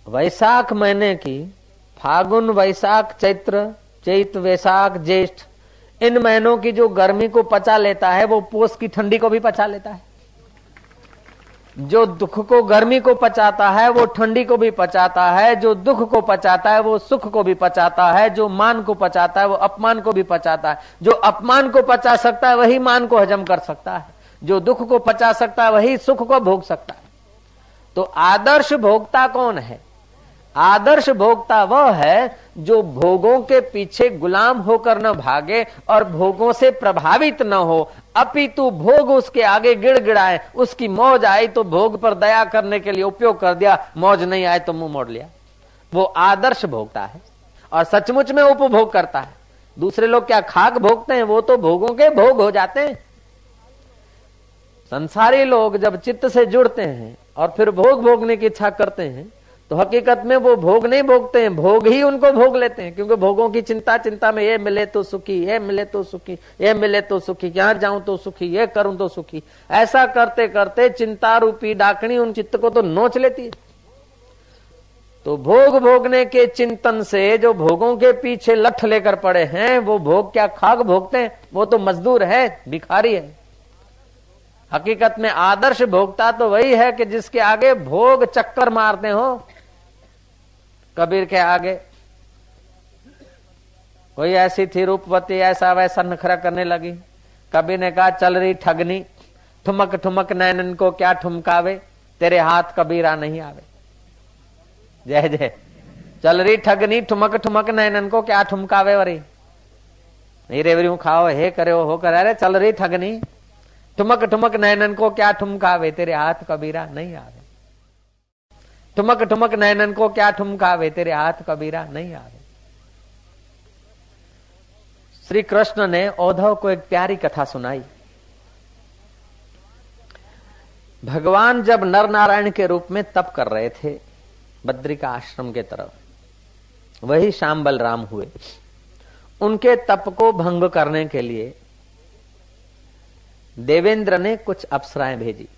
वैशाख महीने की, फागुन वैशाख चैत्र, चैत वैशाख ज्येष्ठ इन महीनों की जो गर्मी को पचा लेता है, वो पोष की ठंडी को भी पचा लेता है। जो दुख को गर्मी को पचाता है, वो ठंडी को भी पचाता है। जो दुख को पचाता है, वो सुख को भी पचाता है। जो मान को पचाता है, वो अपमान को भी पचाता है। जो अपमान को पचा सकता है, वही मान को हजम कर सकता है। जो दुख को पचा सकता है, वही सुख को भोग सकता है। तो आदर्श भोगता कौन है? आदर्श भोक्ता वह है जो भोगों के पीछे गुलाम होकर न भागे और भोगों से प्रभावित न हो। अपितु भोग उसके आगे गिड़ गिड़गिड़ाए, उसकी मौज आई तो भोग पर दया करने के लिए उपयोग कर दिया, मौज नहीं आए तो मुँह मोड़ लिया। वो आदर्श भोगता है और सचमुच में उपभोग करता है। दूसरे लोग क्या खाक भोगते हैं? वो तो भोगों के भोग हो जाते हैं। संसारी लोग जब चित्त से जुड़ते हैं और फिर भोग भोगने की इच्छा करते हैं तो हकीकत में वो भोग नहीं भोगते हैं, भोग ही उनको भोग लेते हैं, क्योंकि भोगों की चिंता चिंता में ये मिले तो सुखी, ये मिले तो सुखी, ये मिले तो सुखी यहाँ जाऊँ तो सुखी, ये करूँ तो सुखी। ऐसा करते करते चिंता रूपी डाकनी उन चित्त को तो नोच लेती है। तो भोग भोगने के चिंतन से जो भोगों के पीछे लठ लेकर पड़े हैं, वो भोग क्या खाक भोगते हैं? वो तो मजदूर है, भिखारी है। हकीकत में आदर्श भोगता तो वही है कि जिसके आगे भोग चक्कर मारते हो कबीर के आगे। कोई ऐसी थी रूपवती, ऐसा वैसा नखरा करने लगी। कबीर ने कहा, चल रही ठगनी, ठुमक ठुमक, नैनन को क्या ठुमकावे? तेरे हाथ कबीरा नहीं आवे। जय जय। चल रही ठगनी, ठुमक ठुमक, नैनन को क्या ठुमकावे वरी? नहीं रेवरी खाओ, हे करे, हो करे। अरे, चल रही ठगनी, ठुमक ठुमक, नैनन को क्या ठुमकावे? तेरे हाथ कबीरा नहीं आवे। ठुमक ठुमक नैनन को क्या ठुमकावे? तेरे हाथ कबीरा नहीं आवे। श्री कृष्ण ने औधव को एक प्यारी कथा सुनाई। भगवान जब नर नारायण के रूप में तप कर रहे थे, बद्रिका आश्रम के तरफ़, वही श्याम बलराम हुए। उनके तप को भंग करने के लिए देवेंद्र ने कुछ अप्सराएँ भेजी।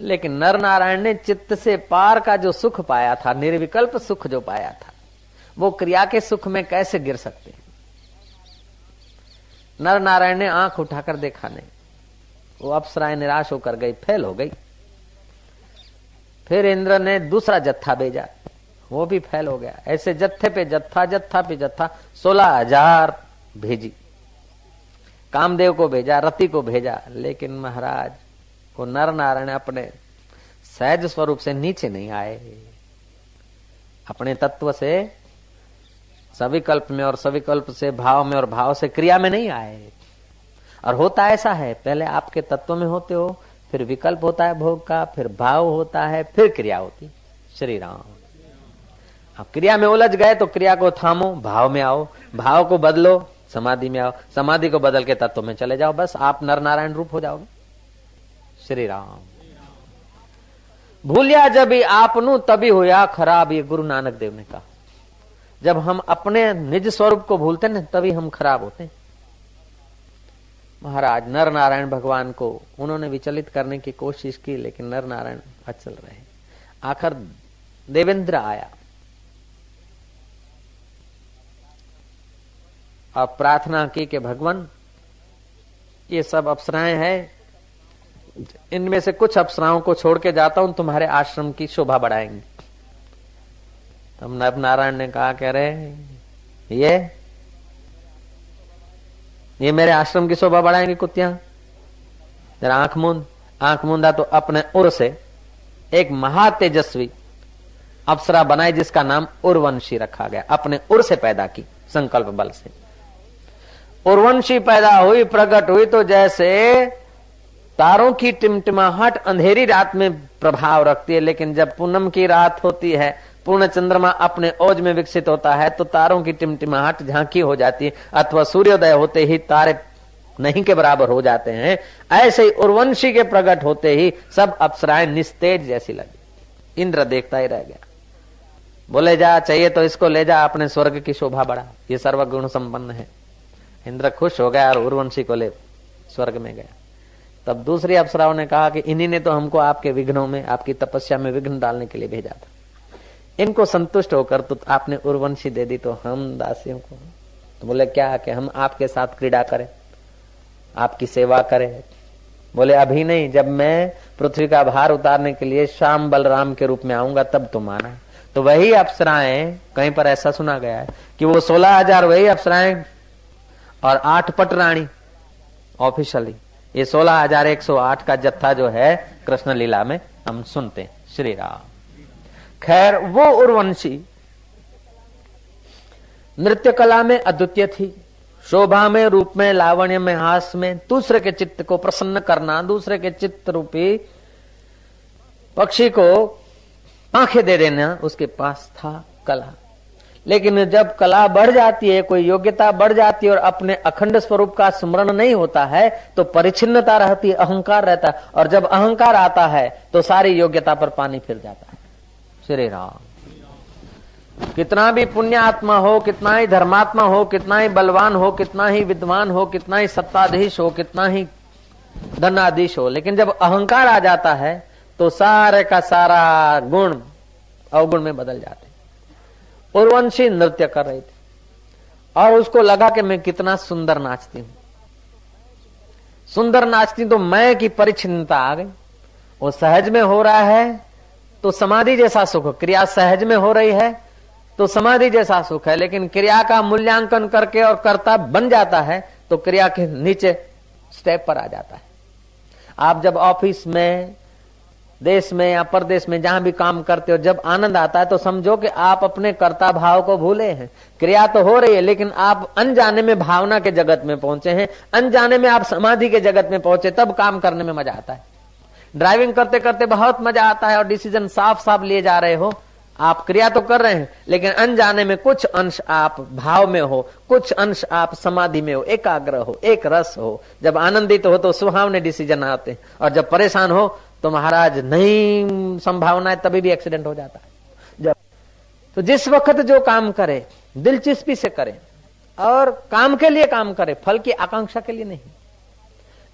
लेकिन नर नारायण ने चित्त से पार का जो सुख पाया था, निर्विकल्प सुख जो पाया था, वो क्रिया के सुख में कैसे गिर सकते हैं? नर नारायण ने आँख उठाकर देखा नहीं। वो अप्सराएँ निराश होकर गई, फेल हो गई। फिर इंद्र ने दूसरा जत्था भेजा। वो भी फेल हो गया। ऐसे जत्थे पे जत्था जत्था पे जत्था, सोलह हज़ार भेजी। कामदेव को भेजा, रति को भेजा, लेकिन महाराज वो नर नारायण अपने सहज स्वरूप से नीचे नहीं आए। अपने तत्व से, सविकल्प में और सविकल्प से, भाव में और भाव से, क्रिया में नहीं आए। और होता ऐसा है, पहले आपके तत्व में होते हो, फिर विकल्प होता है भोग का, फिर भाव होता है, फिर क्रिया होती। श्री राम। अब क्रिया में उलझ गए तो क्रिया को थामो, भाव में आओ, भाव को बदलो, समाधि में आओ, समाधि को बदल के तत्व में चले जाओ, बस आप नर नारायण रूप हो जाओगे। श्री राम भूलिया जब आपनु, तभी होया खराब ये गुरु नानक देव ने कहा। जब हम अपने निज स्वरूप को भूलते ना तभी हम खराब होते हैं। महाराज नर नारायण भगवान को उन्होंने विचलित करने की कोशिश की, लेकिन नर नारायण अचल रहे। आखिर देवेंद्र आया। और प्रार्थना की कि भगवान, ये सब अप्सराएँ हैं इनमें से कुछ अप्सराओं को छोड़ के जाता हूँ, तुम्हारे आश्रम की शोभा बढ़ाएँगे। तब नव नारायण ने कहा, कह रहे ये ये मेरे आश्रम की शोभा बढ़ाएँगी कुत्तियाँ। जरा आँख मूंद, आँख मूंदा तो अपने उर से एक महा तेजस्वी अप्सरा बनाई, जिसका नाम उर्वंशी रखा गया। अपने उर से पैदा की, संकल्प बल से। उर्वंशी पैदा हुई प्रकट हुई तो जैसे तारों की टिमटिमाहट अंधेरी रात में प्रभाव रखती है, लेकिन जब पूनम की रात होती है पूर्ण चंद्रमा अपने ओज में विकसित होता है तो तारों की टिमटिमाहट झांकी हो जाती है, अथवा सूर्योदय होते ही तारे नहीं के बराबर हो जाते हैं। ऐसे ही उर्वंशी के प्रकट होते ही सब अप्सराएँ निस्तेज जैसी लगी इंद्र देखता ही रह गया। बोले, जा, चाहिए तो इसको ले जा, अपने स्वर्ग की शोभा बढ़ा। ये सर्वगुण संपन्न है। इंद्र खुश हो गया और उर्वंशी को ले, स्वर्ग में गया। तब दूसरी अप्सराओं ने कहा कि इन्हीं ने तो हमको आपके विघ्नों में, आपकी तपस्या में विघ्न डालने के लिए भेजा था। इनको संतुष्ट होकर तो आपने उर्वंशी दे दी तो हम दासियों को। तो बोले, क्या कि हम आपके साथ क्रीड़ा करें? आपकी सेवा करें? बोले, अभी नहीं, जब मैं पृथ्वी का भार उतारने के लिए श्याम बलराम के रूप में आऊँगा, तब तुम आना तो वही अप्सराएँ, कहीं पर ऐसा सुना गया है कि वो सोलह हज़ार वही अप्सराएँ और आठ पट रानी ऑफिशियली ये सोलह हज़ार एक सौ आठ का जत्था जो है कृष्ण लीला में हम सुनते हैं। श्री राम खैर, वो उर्वंशी नृत्य कला में अद्वितीय थी। शोभा में, रूप में, लावण्य में, हास में, दूसरे के चित्त को प्रसन्न करना, दूसरे के चित्त रूपी पक्षी को आँखें दे देना उसके पास था कला। लेकिन जब कला बढ़ जाती है, कोई योग्यता बढ़ जाती है और अपने अखंड स्वरूप का स्मरण नहीं होता है तो परिचिनता रहती अहंकार रहता है। और जब अहंकार आता है तो सारी योग्यता पर पानी फिर जाता है। श्री राम। कितना भी पुण्य आत्मा हो, कितना ही धर्मात्मा हो, कितना ही बलवान हो, कितना ही विद्वान हो, कितना ही सत्ताधीश हो, कितना ही धनाधीश हो, लेकिन जब अहंकार आ जाता है तो सारे का सारा गुण अवगुण में बदल जाते उर्वंशी नृत्य कर रही थी। और उसको लगा कि मैं कितना सुंदर नाचती हूँ। सुंदर नाचती तो मैं की परिचिनता आ गई। वो सहज में हो रहा है तो समाधि जैसा सुख, क्रिया सहज में हो रही है तो समाधि जैसा सुख है। लेकिन क्रिया का मूल्यांकन करके और कर्ता बन जाता है तो क्रिया के नीचे स्टेप पर आ जाता है। आप जब ऑफ़िस में देश में या परदेश में जहाँ भी काम करते हो, जब आनंद आता है तो समझो कि आप अपने कर्ता भाव को भूले हैं। क्रिया तो हो रही है, लेकिन आप अनजाने में भावना के जगत में पहुँचे हैं। अनजाने में आप समाधि के जगत में पहुँचे, तब काम करने में मज़ा आता है। ड्राइविंग करते करते बहुत मज़ा आता है और डिसीज़न साफ़ साफ़ लिए जा रहे हो। आप क्रिया तो कर रहे हैं, लेकिन अनजाने में कुछ अंश आप भाव में हो, कुछ अंश आप समाधि में हो, एकाग्र हो, एक रस हो। जब आनंदित हो तो सुहावने डिसीज़न आते हैं। और जब परेशान हो तो महाराज, नहीं संभावना है तभी भी एक्सीडेंट हो जाता है। जब तो जिस वक्त जो काम करे, दिलचस्पी से करे, और काम के लिए काम करे, फल की आकांक्षा के लिए नहीं।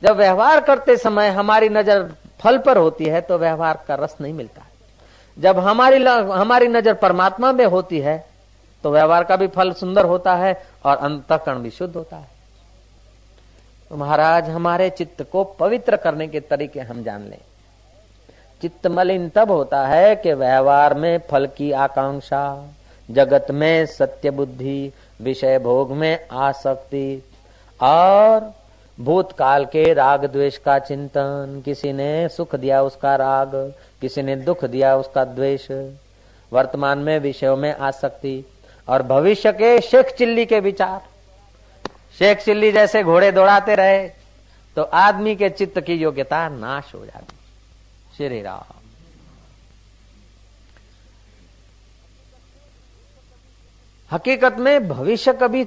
जब व्यवहार करते समय हमारी नज़र फल पर होती है तो व्यवहार का रस नहीं मिलता जब हमारी हमारी नज़र परमात्मा में होती है तो व्यवहार का भी फल सुंदर होता है, और अंतकरण भी शुद्ध होता है। तो महाराज, हमारे चित्त को पवित्र करने के तरीके हम जान लें। चित्त मलिन तब होता है कि व्यवहार में फल की आकांक्षा, जगत में सत्य बुद्धि, विषय भोग में आसक्ति और भूतकाल के राग द्वेष का चिंतन। किसी ने सुख दिया उसका राग, किसी ने दुख दिया उसका द्वेष। वर्तमान में विषयों में आसक्ति और भविष्य के शेख चिल्ली के विचार। शेख चिल्ली जैसे घोड़े दौड़ाते रहे तो आदमी के चित्त की योग्यता नाश हो जाती। श्री राम हकीकत में भविष्य कभी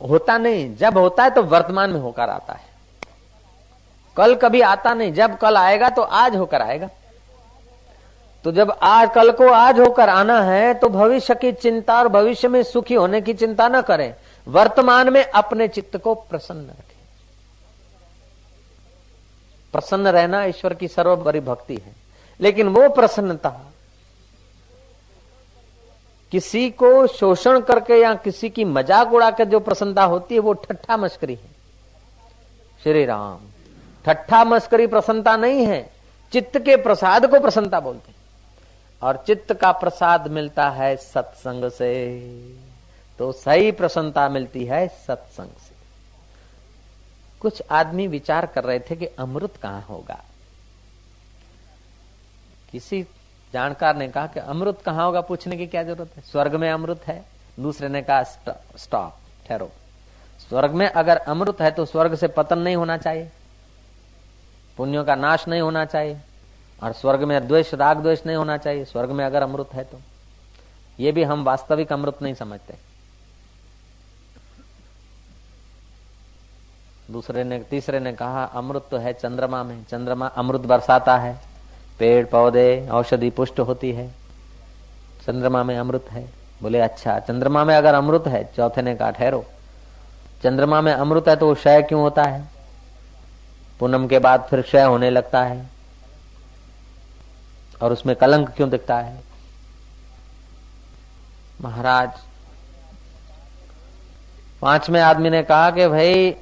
होता नहीं। जब होता है तो वर्तमान में होकर आता है। कल कभी आता नहीं। जब कल आएगा तो आज होकर आएगा। तो जब आज, कल को आज होकर आना है तो भविष्य की चिंता और भविष्य में सुखी होने की चिंता न करें। वर्तमान में अपने चित्त को प्रसन्न रखें। प्रसन्न रहना ईश्वर की सर्वोपरि भक्ति है। लेकिन वो प्रसन्नता किसी को शोषण करके या किसी की मज़ाक उड़ा कर जो प्रसन्नता होती है, वो ठट्ठा मस्करी है। श्री राम, ठट्ठा मस्करी प्रसन्नता नहीं है। चित्त के प्रसाद को प्रसन्नता बोलते हैं। और चित्त का प्रसाद मिलता है सत्संग से। तो सही प्रसन्नता मिलती है सत्संग से। कुछ आदमी विचार कर रहे थे कि अमृत कहाँ होगा। किसी जानकार ने कहा कि अमृत कहाँ होगा पूछने की क्या ज़रूरत है? स्वर्ग में अमृत है। दूसरे ने कहा स्टॉप, ठहरो। स्वर्ग में अगर अमृत है तो स्वर्ग से पतन नहीं होना चाहिए। पुण्यों का नाश नहीं होना चाहिए। और स्वर्ग में द्वेष, राग द्वेष नहीं होना चाहिए। स्वर्ग में अगर अमृत है तो। ये भी हम वास्तविक अमृत नहीं समझते। दूसरे ने, तीसरे ने कहा, अमृत तो है चंद्रमा में, चंद्रमा अमृत बरसाता है। पेड़, पौधे, औषधि पुष्ट होती है। चंद्रमा में अमृत है। बोले अच्छा चंद्रमा में अगर अमृत है, चौथे ने कहा, ठहरो। चंद्रमा में अमृत है तो क्षय क्यों होता है? पूनम के बाद फिर क्षय होने लगता है और उसमें कलंक क्यों दिखता है? महाराज, पाँचवें आदमी ने कहा कि, भाई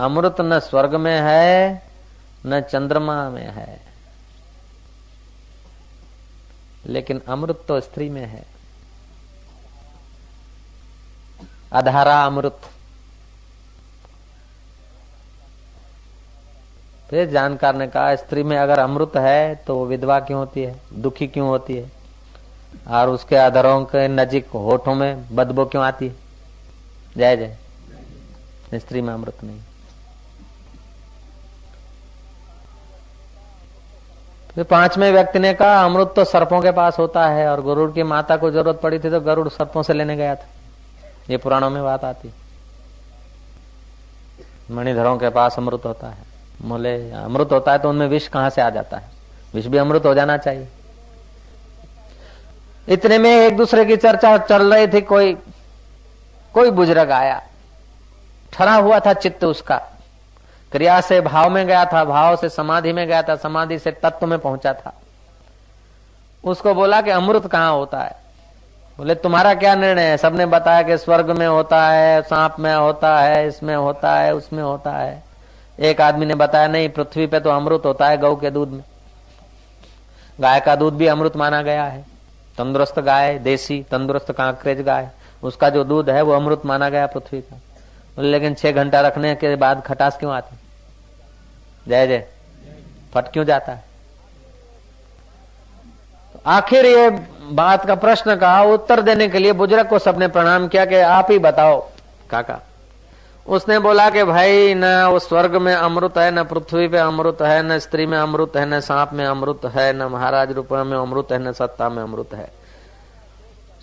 अमृत न स्वर्ग में है, न चंद्रमा में है। लेकिन अमृत तो स्त्री में है। अधारा अमृत। फिर जानकार ने कहा, स्त्री में अगर अमृत है तो वो विधवा क्यों होती है? दुखी क्यों होती है? और उसके अधरों के नजीक होठों में बदबो क्यों आती है? जय जय। स्त्री में अमृत नहीं। फिर पाँचवें व्यक्ति ने कहा, अमृत तो सर्पों के पास होता है और गरुड़ की माता को ज़रूरत पड़ी थी तो गरुड़ सर्पों से लेने गया था। ये पुराणों में बात आती मणिधरों के पास अमृत होता है। मोले अमृत होता है तो उनमें विष कहाँ से आ जाता है? विष भी अमृत हो जाना चाहिए। इतने में एक दूसरे की चर्चा चल रही थी, कोई कोई बुज़ुर्ग आया। ठरा हुआ था चित्त उसका। क्रिया से भाव में गया था, भाव से समाधि में गया था, समाधि से तत्व में पहुँचा था। उसको बोला कि अमृत कहाँ होता है? बोले, तुम्हारा क्या निर्णय है? सबने बताया कि स्वर्ग में होता है, सांप में होता है, इसमें होता है, उसमें होता है। एक आदमी ने बताया, नहीं, पृथ्वी पे तो अमृत होता है गौ के दूध में। गाय का दूध भी अमृत माना गया है। तंदुरुस्त गाय, देसी, तंदुरुस्त कांकरेज गाय, उसका जो दूध है वो अमृत माना गया पृथ्वी का। लेकिन छह घंटा रखने के बाद खटास क्यों आती? जय जय। फट क्यों जाता? है तो आखिर ये बात का प्रश्न का उत्तर देने के लिए बुज़ुर्ग को सबने प्रणाम किया कि आप ही बताओ, काका। उसने बोला कि भाई, न वो स्वर्ग में अमृत है, न पृथ्वी पे अमृत है, न स्त्री में अमृत है, न सांप में अमृत है, न महाराज रूप में अमृत है, न सत्ता में अमृत है।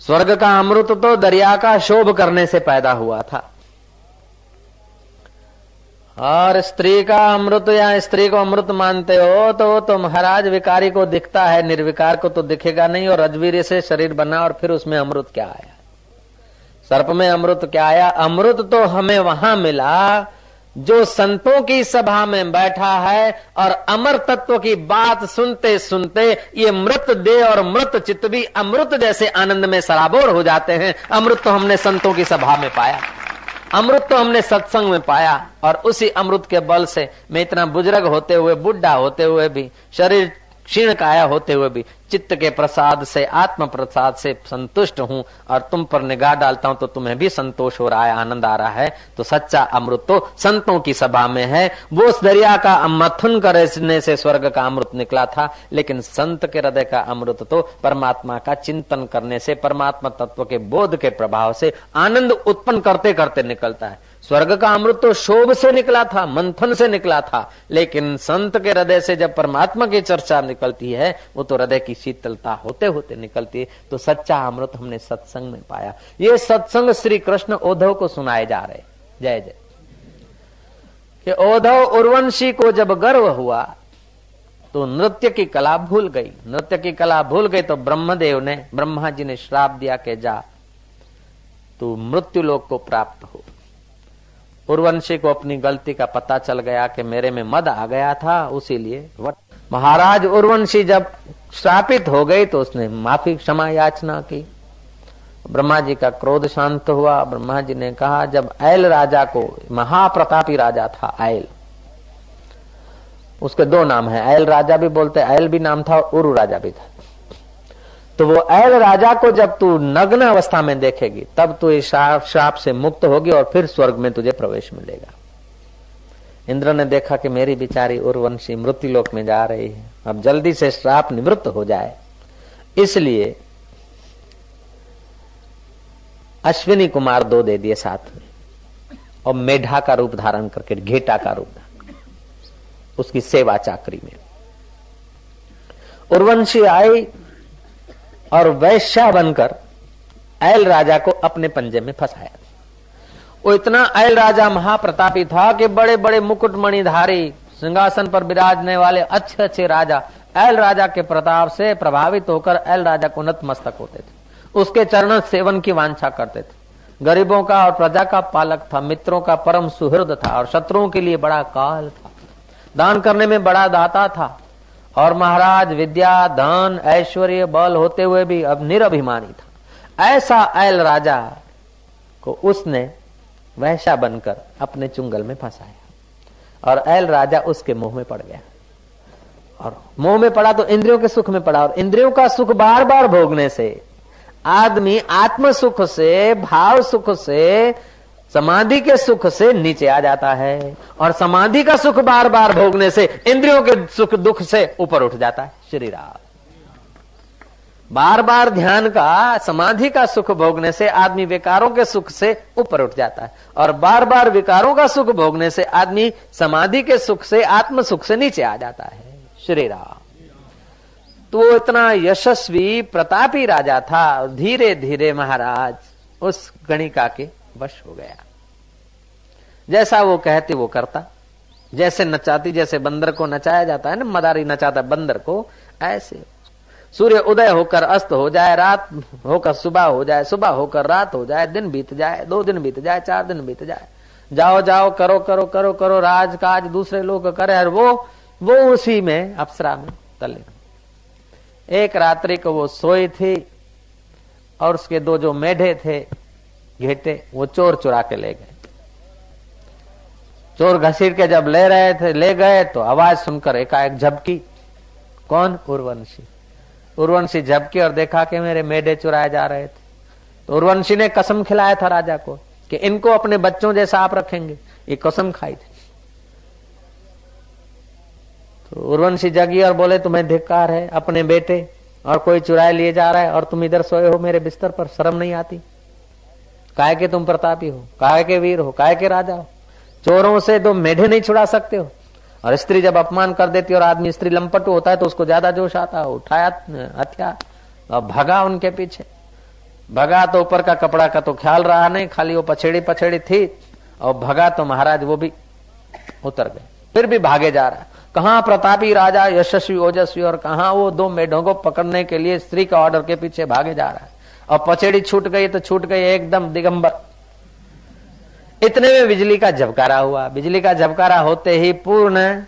स्वर्ग का अमृत तो दरिया का शोभ करने से पैदा हुआ था। और स्त्री का अमृत या स्त्री को अमृत मानते हो तो वो तो महाराज विकारी को दिखता है, निर्विकार को तो दिखेगा नहीं, और रजवीर से शरीर बना और फिर उसमें अमृत क्या आया? सर्प में अमृत क्या आया? अमृत तो हमें वहाँ मिला, जो संतों की सभा में बैठा है, और अमर तत्व की बात सुनते सुनते ये मृत देह और मृत चित्त भी अमृत जैसे आनंद में सराबोर हो जाते हैं। अमृत तो हमने संतों की सभा में पाया। अमृत तो हमने सत्संग में पाया और उसी अमृत के बल से मैं इतना बुज़ुर्ग होते हुए, बुढ़ा होते हुए भी, शरीर क्षीण काया होते हुए भी चित्त के प्रसाद से आत्म प्रसाद से संतुष्ट हूँ और तुम पर निगाह डालता हूँ तो तुम्हें भी संतोष हो रहा है, आनंद आ रहा है। तो सच्चा अमृत तो संतों की सभा में है। वो उस दरिया का मथुन करने से स्वर्ग का अमृत निकला था, लेकिन संत के हृदय का अमृत तो परमात्मा का चिंतन करने से, परमात्मा तत्व के बोध के प्रभाव से आनंद उत्पन्न करते करते निकलता है। स्वर्ग का अमृत तो शोभ से निकला था, मंथन से निकला था, लेकिन संत के हृदय से जब परमात्मा की चर्चा निकलती है, वो तो हृदय की शीतलता होते होते निकलती है तो सच्चा अमृत हमने सत्संग में पाया। ये सत्संग श्री कृष्ण ओधव को सुनाए जा रहे जय जय। कि ओधव उर्वंशी को जब गर्व हुआ तो नृत्य की कला भूल गई। नृत्य की कला भूल गई तो ब्रह्मदेव ने, ब्रह्मा जी ने श्राप दिया के जा, तू मृत्यु लोक को प्राप्त हो। उर्वंशी को अपनी गलती का पता चल गया कि मेरे में मद आ गया था, उसी लिए महाराज उर्वंशी जब स्थापित हो गई तो उसने माफ़ी क्षमा याचना की। ब्रह्मा जी का क्रोध शांत हुआ। ब्रह्मा जी ने कहा, जब ऐल राजा को, महाप्रतापी राजा था ऐल, उसके दो नाम है। ऐल राजा भी बोलते, ऐल भी नाम था और उरु राजा भी था। तो वो ऐल राजा को जब तू नग्न अवस्था में देखेगी, तब तू इस श्राप से मुक्त होगी और फिर स्वर्ग में तुझे प्रवेश मिलेगा। इंद्र ने देखा कि मेरी बिचारी उर्वंशी मृत्यु लोक में जा रही है। अब जल्दी से श्राप निवृत्त हो जाए। इसलिए अश्विनी कुमार दो दे दिए साथ में और मेढा का रूप धारण करके घेटा का रूप उसकी सेवा चाकरी में। उर्वंशी आई और वैश्या बनकर ऐल राजा को अपने पंजे में फंसाया। वो इतना ऐल राजा महाप्रतापी था कि बड़े बड़े मुकुट मणिधारी सिंहासन पर विराजने वाले अच्छे अच्छे राजा ऐल राजा के प्रताप से प्रभावित होकर ऐल राजा को नतमस्तक होते थे। उसके चरण सेवन की वांछा करते थे। गरीबों का और प्रजा का पालक था, मित्रों का परम सुहृद था और शत्रुओं के लिए बड़ा काल था। दान करने में बड़ा दाता था। और महाराज विद्या, धन, ऐश्वर्य, बल होते हुए भी अब निरभिमानी था। ऐसा ऐल राजा को उसने वैशा बनकर अपने चुंगल में फंसाया और ऐल राजा उसके मुँह में पड़ गया। और मुँह में पड़ा तो इंद्रियों के सुख में पड़ा और इंद्रियों का सुख बार बार भोगने से, आदमी आत्म सुख से, भाव सुख से समाधि के सुख से नीचे आ जाता है और समाधि का सुख बार बार भोगने से, इंद्रियों के सुख दुख से ऊपर उठ जाता है श्री राम बार बार ध्यान का, समाधि का सुख भोगने से आदमी विकारों के सुख से ऊपर उठ जाता है और बार बार विकारों का सुख भोगने से आदमी समाधि के सुख से आत्म सुख से नीचे आ जाता है श्री राम तो इतना यशस्वी प्रतापी राजा था धीरे धीरे महाराज, उस गणिका के वश हो गया। जैसा वो कहते, वो करता। जैसे नचाती, जैसे बंदर को नचाया जाता है ना, मदारी नचाता बंदर को, ऐसे सूर्य उदय होकर अस्त हो जाए, रात होकर सुबह हो जाए, सुबह होकर रात हो जाए, दिन बीत जाए, दो दिन बीत जाए, चार दिन बीत जाए। जाओ जाओ, करो करो करो करो, राज काज दूसरे लोग करे और वो वो उसी में, अप्सरा में तले। एक रात्रि को वो सोई थी और उसके दो जो मेढे थे घेटे, वो चोर चुरा के ले गए। चोर घसीट के जब ले रहे थे, ले गए तो आवाज़ सुनकर एकाएक झपकी। कौन? उर्वंशी। उर्वंशी झपकी और देखा कि मेरे मेढे चुराए जा रहे थे। तो उर्वंशी ने कसम खिलाया था राजा को कि इनको अपने बच्चों जैसा आप रखेंगे। ये कसम खाई थी। तो उर्वंशी जगी और बोले, तुम्हें धिक्कार है, अपने बेटे और कोई चुराए लिए जा रहा है और तुम इधर सोए हो, मेरे बिस्तर पर शर्म नहीं आती। काय के तुम प्रतापी हो? काय के वीर हो? काय के राजा हो? चोरों से तो मेढे नहीं छुड़ा सकते हो। और स्त्री जब अपमान कर देती है और आदमी स्त्री लंपट होता है तो उसको ज़्यादा जोश आता है। उठाया हथियार और भगा उनके पीछे। भगा तो ऊपर का कपड़ा का तो ख्याल रहा नहीं, खाली वो पछेड़ी पछेड़ी थी। और भगा तो महाराज वो भी उतर गए। फिर भी भागे जा रहा कहा प्रतापी राजा, यशस्वी, ओजस्वी, और कहा वो दो मेढों को पकड़ने के लिए स्त्री का ऑर्डर के पीछे भागे जा रहा है? और पचेड़ी छूट गई तो छूट गई एकदम दिगंबर। इतने में बिजली का झबकारा हुआ। बिजली का झबकारा होते ही पूर्ण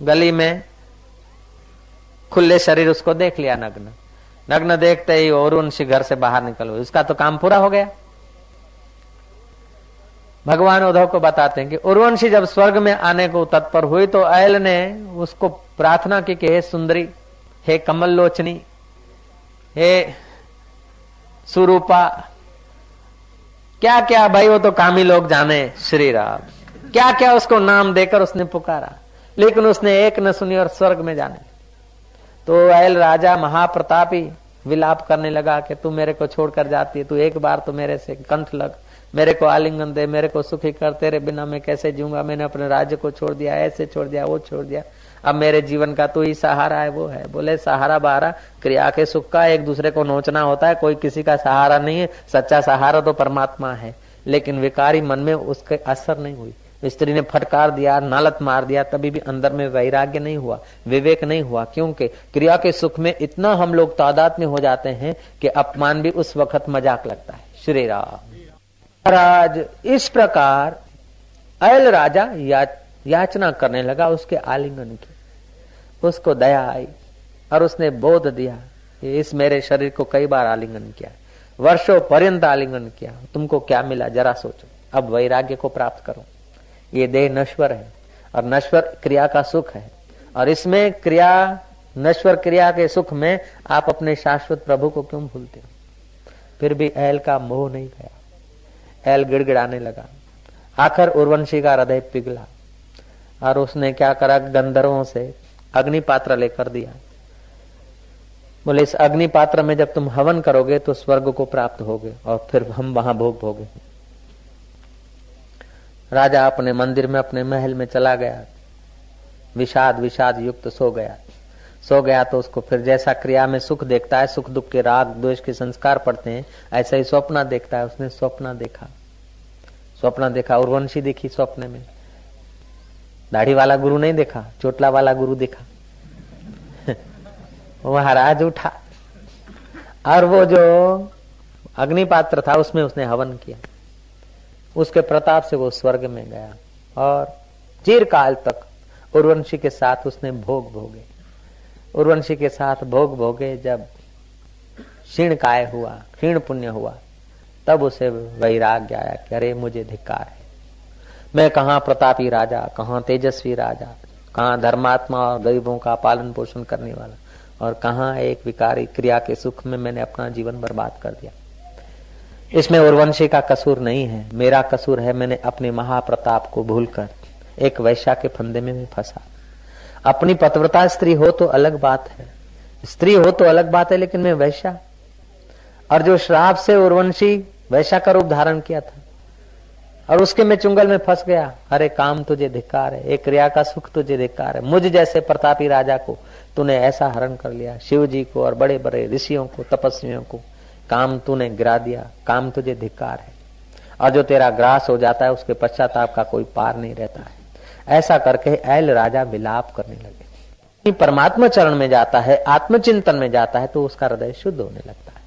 गली में खुले शरीर उसको देख लिया नग्न। नग्न देखते ही और उनसे घर से बाहर निकल हुई उसका तो काम पूरा हो गया। भगवान उद्धव को बताते हैं कि उर्वंशी जब स्वर्ग में आने को तत्पर हुई तो ऐल ने उसको प्रार्थना की कि हे सुंदरी, हे कमल लोचनी हे सुरूपा। क्या क्या भाई, वो तो कामी लोग जाने श्री राम क्या क्या उसको नाम देकर उसने पुकारा। लेकिन उसने एक न सुनी और स्वर्ग में जाने। तो ऐल राजा महाप्रतापी विलाप करने लगा कि तू मेरे को छोड़कर जाती है, तू एक बार तो मेरे से कंठ लग। मेरे को आलिंगन दे, मेरे को सुखी कर, तेरे बिना मैं कैसे जीऊँगा? मैंने अपने राज्य को छोड़ दिया, ऐसे छोड़ दिया, वो छोड़ दिया। अब मेरे जीवन का तो ही सहारा है वो है। बोले सहारा बहारा क्रिया के सुख का एक दूसरे को नोचना होता है कोई किसी का सहारा नहीं है सच्चा सहारा तो परमात्मा है। लेकिन विकारी मन में उसके असर नहीं हुई। स्त्री ने फटकार दिया नालत मार दिया तभी भी अंदर में वैराग्य नहीं हुआ विवेक नहीं हुआ। क्योंकि क्रिया के सुख में इतना हम लोग तादाद में हो जाते हैं कि अपमान भी उस वक्त मज़ाक लगता है। श्री राम। महाराज इस प्रकार अल राजा या, याचना करने लगा उसके आलिंगन की। उसको दया आई और उसने बोध दिया इस मेरे शरीर को कई बार आलिंगन किया, वर्षों पर्यंत आलिंगन किया। तुमको क्या मिला? जरा सोचो। अब वैराग्य को प्राप्त करो। ये देह नश्वर है और नश्वर क्रिया का सुख है। और इसमें क्रिया, नश्वर क्रिया के सुख में आप अपने शाश्वत प्रभु को क्यों भूलते हो? फिर भी एल का मोह नहीं गया। एल गिड़गिड़ाने लगा। आखिर उर्वंशी का हृदय पिघला। और उसने क्या करा? गंधर्वों से अग्नि पात्र लेकर दिया। बोले, इस अग्नि पात्र में जब तुम हवन करोगे तो स्वर्ग को प्राप्त होगे और फिर हम वहाँ भोग भोगे। राजा अपने मंदिर में, अपने महल में चला गया। विषाद विषाद युक्त सो गया। सो गया तो उसको फिर जैसा क्रिया में सुख देखता है, सुख दुख के राग, द्वेष के संस्कार पड़ते हैं, ऐसा ही स्वप्न देखता है। उसने स्वप्न देखा। स्वप्न देखा, उर्वंशी देखी स्वप्न में। दाढ़ी वाला गुरु नहीं देखा चोटला वाला गुरु देखा। महाराज उठा। और वो जो अग्निपात्र था, उसमें उसने हवन किया। उसके प्रताप से वो स्वर्ग में गया। और चिरकाल तक उर्वंशी के साथ उसने भोग भोगे। उर्वंशी के साथ भोग भोगे, जब क्षीण काय हुआ, क्षीण पुण्य हुआ, तब उसे वैराग्य आया कि अरे, मुझे धिकार है। मैं कहा प्रतापी राजा, कहा तेजस्वी राजा, कहा धर्मात्मा और गरीबों का पालन पोषण करने वाला और कहा एक विकारी क्रिया के सुख में मैंने अपना जीवन बर्बाद कर दिया। इसमें उर्वंशी का कसूर नहीं है, मेरा कसूर है मैंने अपने महाप्रताप को भूलकर एक वैश्या के फंदे में भी फंसा। अपनी पतव्रता स्त्री हो तो अलग बात है, स्त्री हो तो अलग बात है, लेकिन मैं वैश्या। और जो श्राप से उर्वंशी वैश्या का रूप धारण किया था और उसके में चुंगल में फंस गया। अरे काम तुझे धिकार है, एक क्रिया का सुख तुझे धिकार है। मुझ जैसे प्रतापी राजा को तूने ऐसा हरण कर लिया शिव जी को और बड़े बड़े ऋषियों को, तपस्वियों को। काम तूने गिरा दिया, काम तुझे धिकार है। और जो तेरा ग्रास हो जाता है, उसके पश्चाताप का कोई पार नहीं रहता है। ऐसा करके ऐल राजा विलाप करने लगे। परमात्मा चरण में जाता है, आत्मचिंतन में जाता है तो उसका हृदय शुद्ध होने लगता है।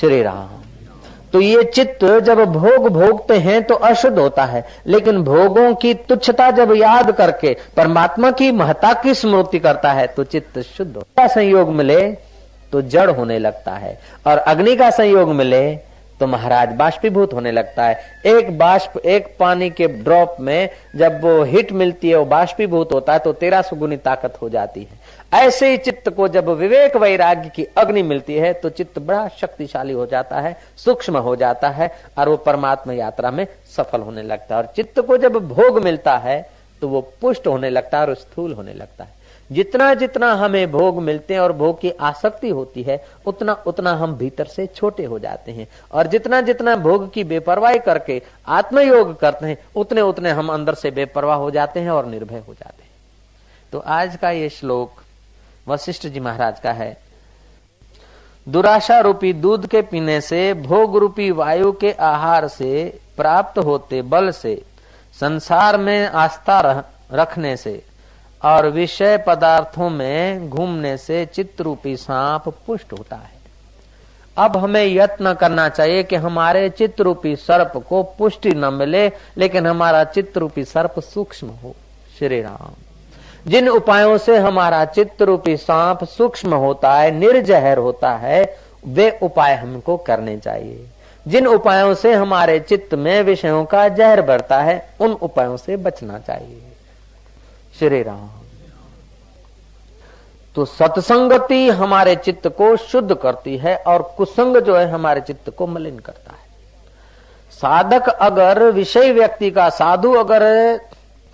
श्री राम। तो ये चित्त जब भोग भोगते हैं तो अशुद्ध होता है। लेकिन भोगों की तुच्छता जब याद करके परमात्मा की महता की स्मृति करता है तो चित्त शुद्ध होता संयोग मिले तो जड़ होने लगता है और अग्नि का संयोग मिले तो महाराज बाष्पीभूत होने लगता है। एक बाष्प एक पानी के ड्रॉप में जब वो हिट मिलती है, वो बाष्पीभूत होता है तो तेरह सुगुनी ताकत हो जाती है। ऐसे ही चित्त को जब विवेक वैराग्य की अग्नि मिलती है तो चित्त बड़ा शक्तिशाली हो जाता है, सूक्ष्म हो जाता है, और वो परमात्मा यात्रा में सफल होने लगता है। और चित्त को जब भोग मिलता है तो वो पुष्ट होने लगता है और स्थूल होने लगता है। जितना जितना हमें भोग मिलते हैं और भोग की आसक्ति होती है, उतना उतना हम भीतर से छोटे हो जाते हैं। और जितना जितना भोग की बेपरवाही करके आत्मयोग करते हैं, उतने उतने हम अंदर से बेपरवाह हो जाते हैं और निर्भय हो जाते हैं। तो आज का ये श्लोक वशिष्ठ जी महाराज का है। दुराशा रूपी दूध के पीने से भोग रूपी वायु के आहार से प्राप्त होते बल से संसार में आस्था रह, रखने से और विषय पदार्थों में घूमने से चित्त रूपी सांप पुष्ट होता है। अब हमें यत्न करना चाहिए कि हमारे चित्त रूपी सर्प को पुष्टि न मिले लेकिन हमारा चित्त रूपी सर्प सूक्ष्म हो। श्री राम। जिन उपायों से हमारा चित्त रूपी सांप सूक्ष्म होता है, निर्जहर होता है, वे उपाय हमको करने चाहिए। जिन उपायों से हमारे चित्त में विषयों का जहर बढ़ता है, उन उपायों से बचना चाहिए। श्री राम। तो सत्संगति हमारे चित्त को शुद्ध करती है और कुसंग जो है हमारे चित्त को मलिन करता है। साधक अगर विषय व्यक्ति का साधु अगर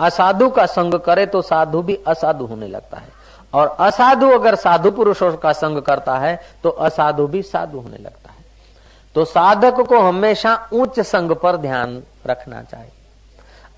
असाधु का संग करे तो साधु भी असाधु होने लगता है। और असाधु अगर साधु पुरुषों का संग करता है तो असाधु भी साधु होने लगता है। तो साधक को हमेशा उच्च संग पर ध्यान रखना चाहिए।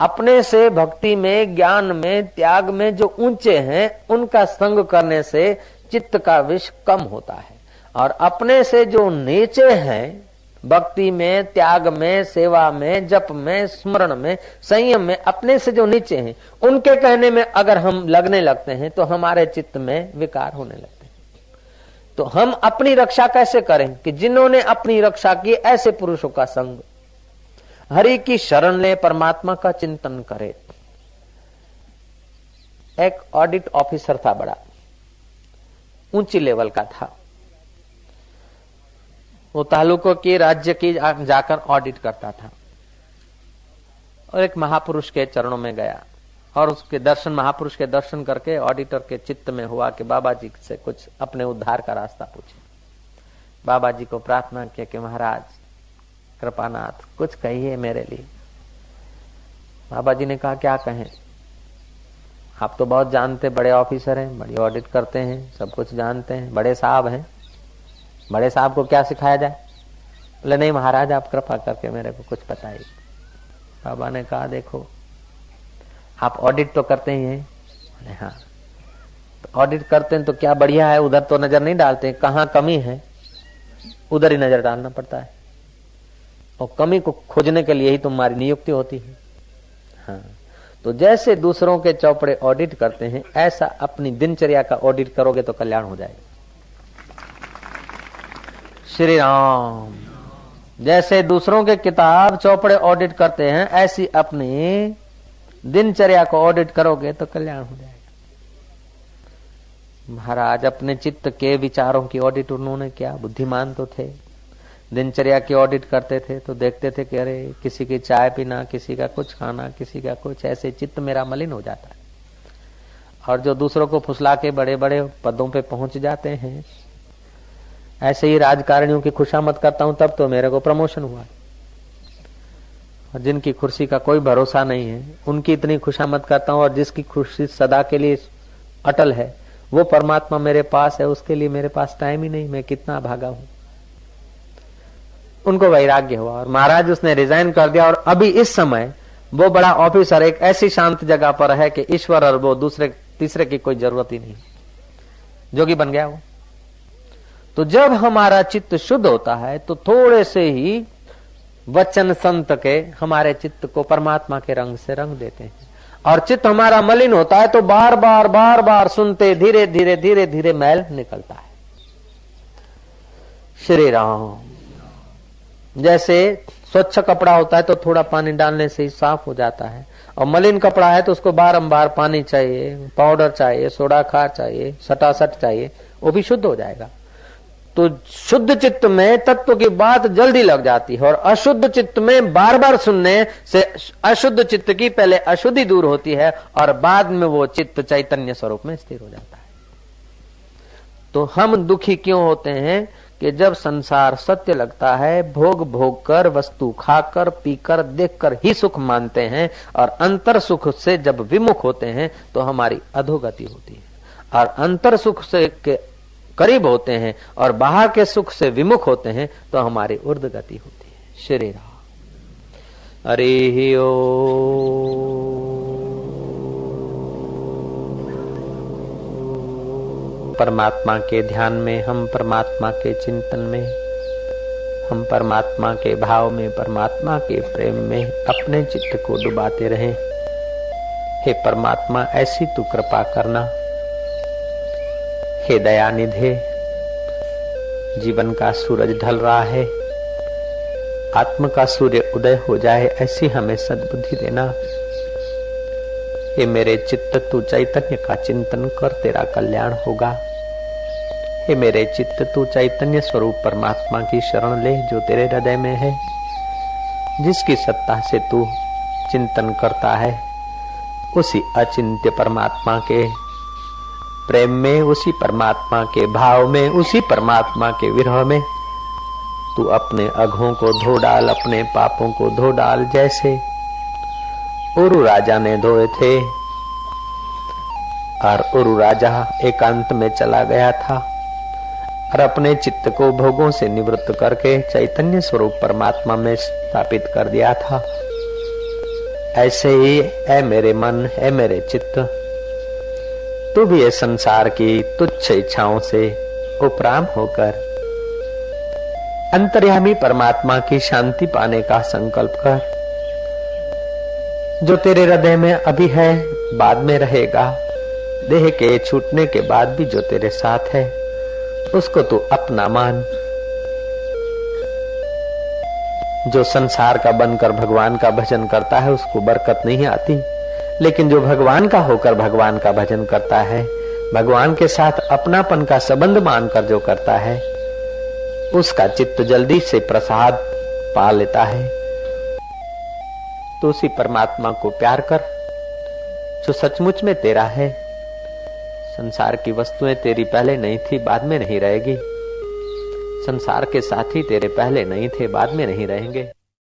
अपने से, भक्ति में, ज्ञान में, त्याग में जो ऊँचे हैं, उनका संग करने से चित्त का विष कम होता है। और अपने से जो नीचे हैं भक्ति में, त्याग में, सेवा में, जप में, स्मरण में, संयम में, अपने से जो नीचे हैं, उनके कहने में अगर हम लगने लगते हैं तो हमारे चित्त में विकार होने लगते हैं। तो हम अपनी रक्षा कैसे करें कि जिन्होंने अपनी रक्षा की, ऐसे पुरुषों का संग? हरि की शरण ले, परमात्मा का चिंतन करे। एक ऑडिट ऑफिसर था बड़ा, ऊँची लेवल का था। वो तालुकों की, राज्य की जाकर ऑडिट करता था। और एक महापुरुष के चरणों में गया और उसके दर्शन, महापुरुष के दर्शन करके ऑडिटर के चित्त में हुआ कि बाबा जी से कुछ अपने उद्धार का रास्ता पूछे। बाबा जी को प्रार्थना किया कि महाराज, कृपानाथ, कुछ कहिए मेरे लिए। बाबा जी ने कहा, क्या कहें? आप तो बहुत जानते, बड़े ऑफिसर हैं, बड़ी ऑडिट करते हैं, सब कुछ जानते हैं, बड़े साहब हैं। बड़े साहब को क्या सिखाया जाए? बोले, नहीं महाराज, आप कृपा करके मेरे को कुछ बताइए। बाबा ने कहा, देखो, आप ऑडिट तो करते ही हैं। हाँ। तो ऑडिट करते हैं तो क्या बढ़िया है, उधर तो नज़र नहीं डालते कहाँ कमी है? उधर ही नज़र डालना पड़ता है। और कमी को खोजने के लिए ही तुम्हारी नियुक्ति होती है। हाँ। तो जैसे दूसरों के चौपड़े ऑडिट करते हैं, ऐसा अपनी दिनचर्या का ऑडिट करोगे तो कल्याण हो जाएगा। श्री राम। जैसे दूसरों के किताब चौपड़े ऑडिट करते हैं, ऐसी अपनी दिनचर्या को ऑडिट करोगे तो कल्याण हो जाएगा। महाराज, अपने चित्त के विचारों की ऑडिट उन्होंने किया, बुद्धिमान तो थे। दिनचर्या की ऑडिट करते थे तो देखते थे कि अरे, किसी की चाय पीना, किसी का कुछ खाना, किसी का कुछ, ऐसे चित्त मेरा मलिन हो जाता है। और जो दूसरों को फुसला के बड़े बड़े पदों पे पहुँच जाते हैं ऐसे ही राजकारणियों की खुशामद करता हूँ, तब तो मेरे को प्रमोशन हुआ। और जिनकी खुर्सी का कोई भरोसा नहीं है, उनकी इतनी खुशामद करता हूँ, और जिसकी खुर्सी सदा के लिए अटल है, वो परमात्मा मेरे पास है, उसके लिए मेरे पास टाइम ही नहीं, मैं कितना भागा हूँ। उनको वैराग्य हुआ, और महाराज उसने रिजाइन कर दिया, और अभी इस समय वो बड़ा ऑफिसर एक ऐसी शांत जगह पर है कि ईश्वर और वो दूसरे, तीसरे की कोई ज़रूरत ही नहीं, जोगी बन गया वो। तो जब हमारा चित्त शुद्ध होता है तो थोड़े से ही वचन संत के हमारे चित्त को परमात्मा के रंग से रंग देते हैं। और चित्त हमारा मलिन होता है तो बार बार बार बार सुनते धीरे धीरे धीरे धीरे मैल निकलता है। श्री राम, जैसे स्वच्छ कपड़ा होता है तो थोड़ा पानी डालने से ही साफ़ हो जाता है। और मलिन कपड़ा है तो उसको बारंबार पानी चाहिए, पाउडर चाहिए, सोडा खार चाहिए, सटासट चाहिए, वो भी शुद्ध हो जाएगा। तो शुद्ध चित्त में तत्व की बात जल्दी लग जाती है और अशुद्ध चित्त में बार बार सुनने से अशुद्ध चित्त की पहले अशुद्धि दूर होती है और बाद में वो चित्त चैतन्य स्वरूप में स्थिर हो जाता है। तो हम दुखी क्यों होते हैं कि जब संसार सत्य लगता है, भोग भोग कर वस्तु खाकर, पीकर, देखकर ही सुख मानते हैं और अंतर सुख से जब विमुख होते हैं तो हमारी अधोगति होती है। और अंतर सुख से के करीब होते हैं और बाहर के सुख से विमुख होते हैं तो हमारी उर्द गति होती है। श्री राम। ओ। परमात्मा के ध्यान में, हम परमात्मा के चिंतन में, हम परमात्मा के भाव में, परमात्मा के प्रेम में अपने चित्त को डुबाते रहें। हे परमात्मा, ऐसी तू कृपा करना। हे दयानिधे, जीवन का सूरज ढल रहा है। आत्म का सूर्य उदय हो जाए ऐसी हमें सद्बुद्धि देना। ये मेरे चित्त, तू चैतन्य का चिंतन कर, तेरा कल्याण होगा। हे मेरे चित्त, तू चैतन्य स्वरूप परमात्मा की शरण ले, जो तेरे हृदय में है। जिसकी सत्ता से तू चिंतन करता है, उसी अचिंत्य परमात्मा के प्रेम में, उसी परमात्मा के भाव में, उसी परमात्मा के विरह में। तू अपने अघों को धो डाल, अपने पापों को धो डाल जैसे। उरु राजा ने धोए थे, और उरु राजा एकांत में चला गया था, और अपने चित्त को भोगों से निवृत्त करके चैतन्य स्वरूप परमात्मा में स्थापित कर दिया था। ऐसे ही, ऐ मेरे मन, ऐ मेरे चित्त तू भी इस संसार की तुच्छ इच्छाओं से उपराम होकर अंतर्यामी परमात्मा की शांति पाने का संकल्प कर। जो तेरे हृदय में अभी है, बाद में रहेगा। देह के छूटने के बाद भी जो तेरे साथ है, उसको तू अपना मान। जो संसार का बनकर भगवान का भजन करता है, उसको बरकत नहीं आती। लेकिन जो भगवान का होकर भगवान का भजन करता है, भगवान के साथ अपनापन का संबंध मानकर जो करता है, उसका चित्त जल्दी से प्रसाद पा लेता है। तो उसी परमात्मा को प्यार कर, जो सचमुच में तेरा है। संसार की वस्तुएँ तेरी पहले नहीं थी, बाद में नहीं रहेगी। संसार के साथी तेरे पहले नहीं थे, बाद में नहीं रहेंगे।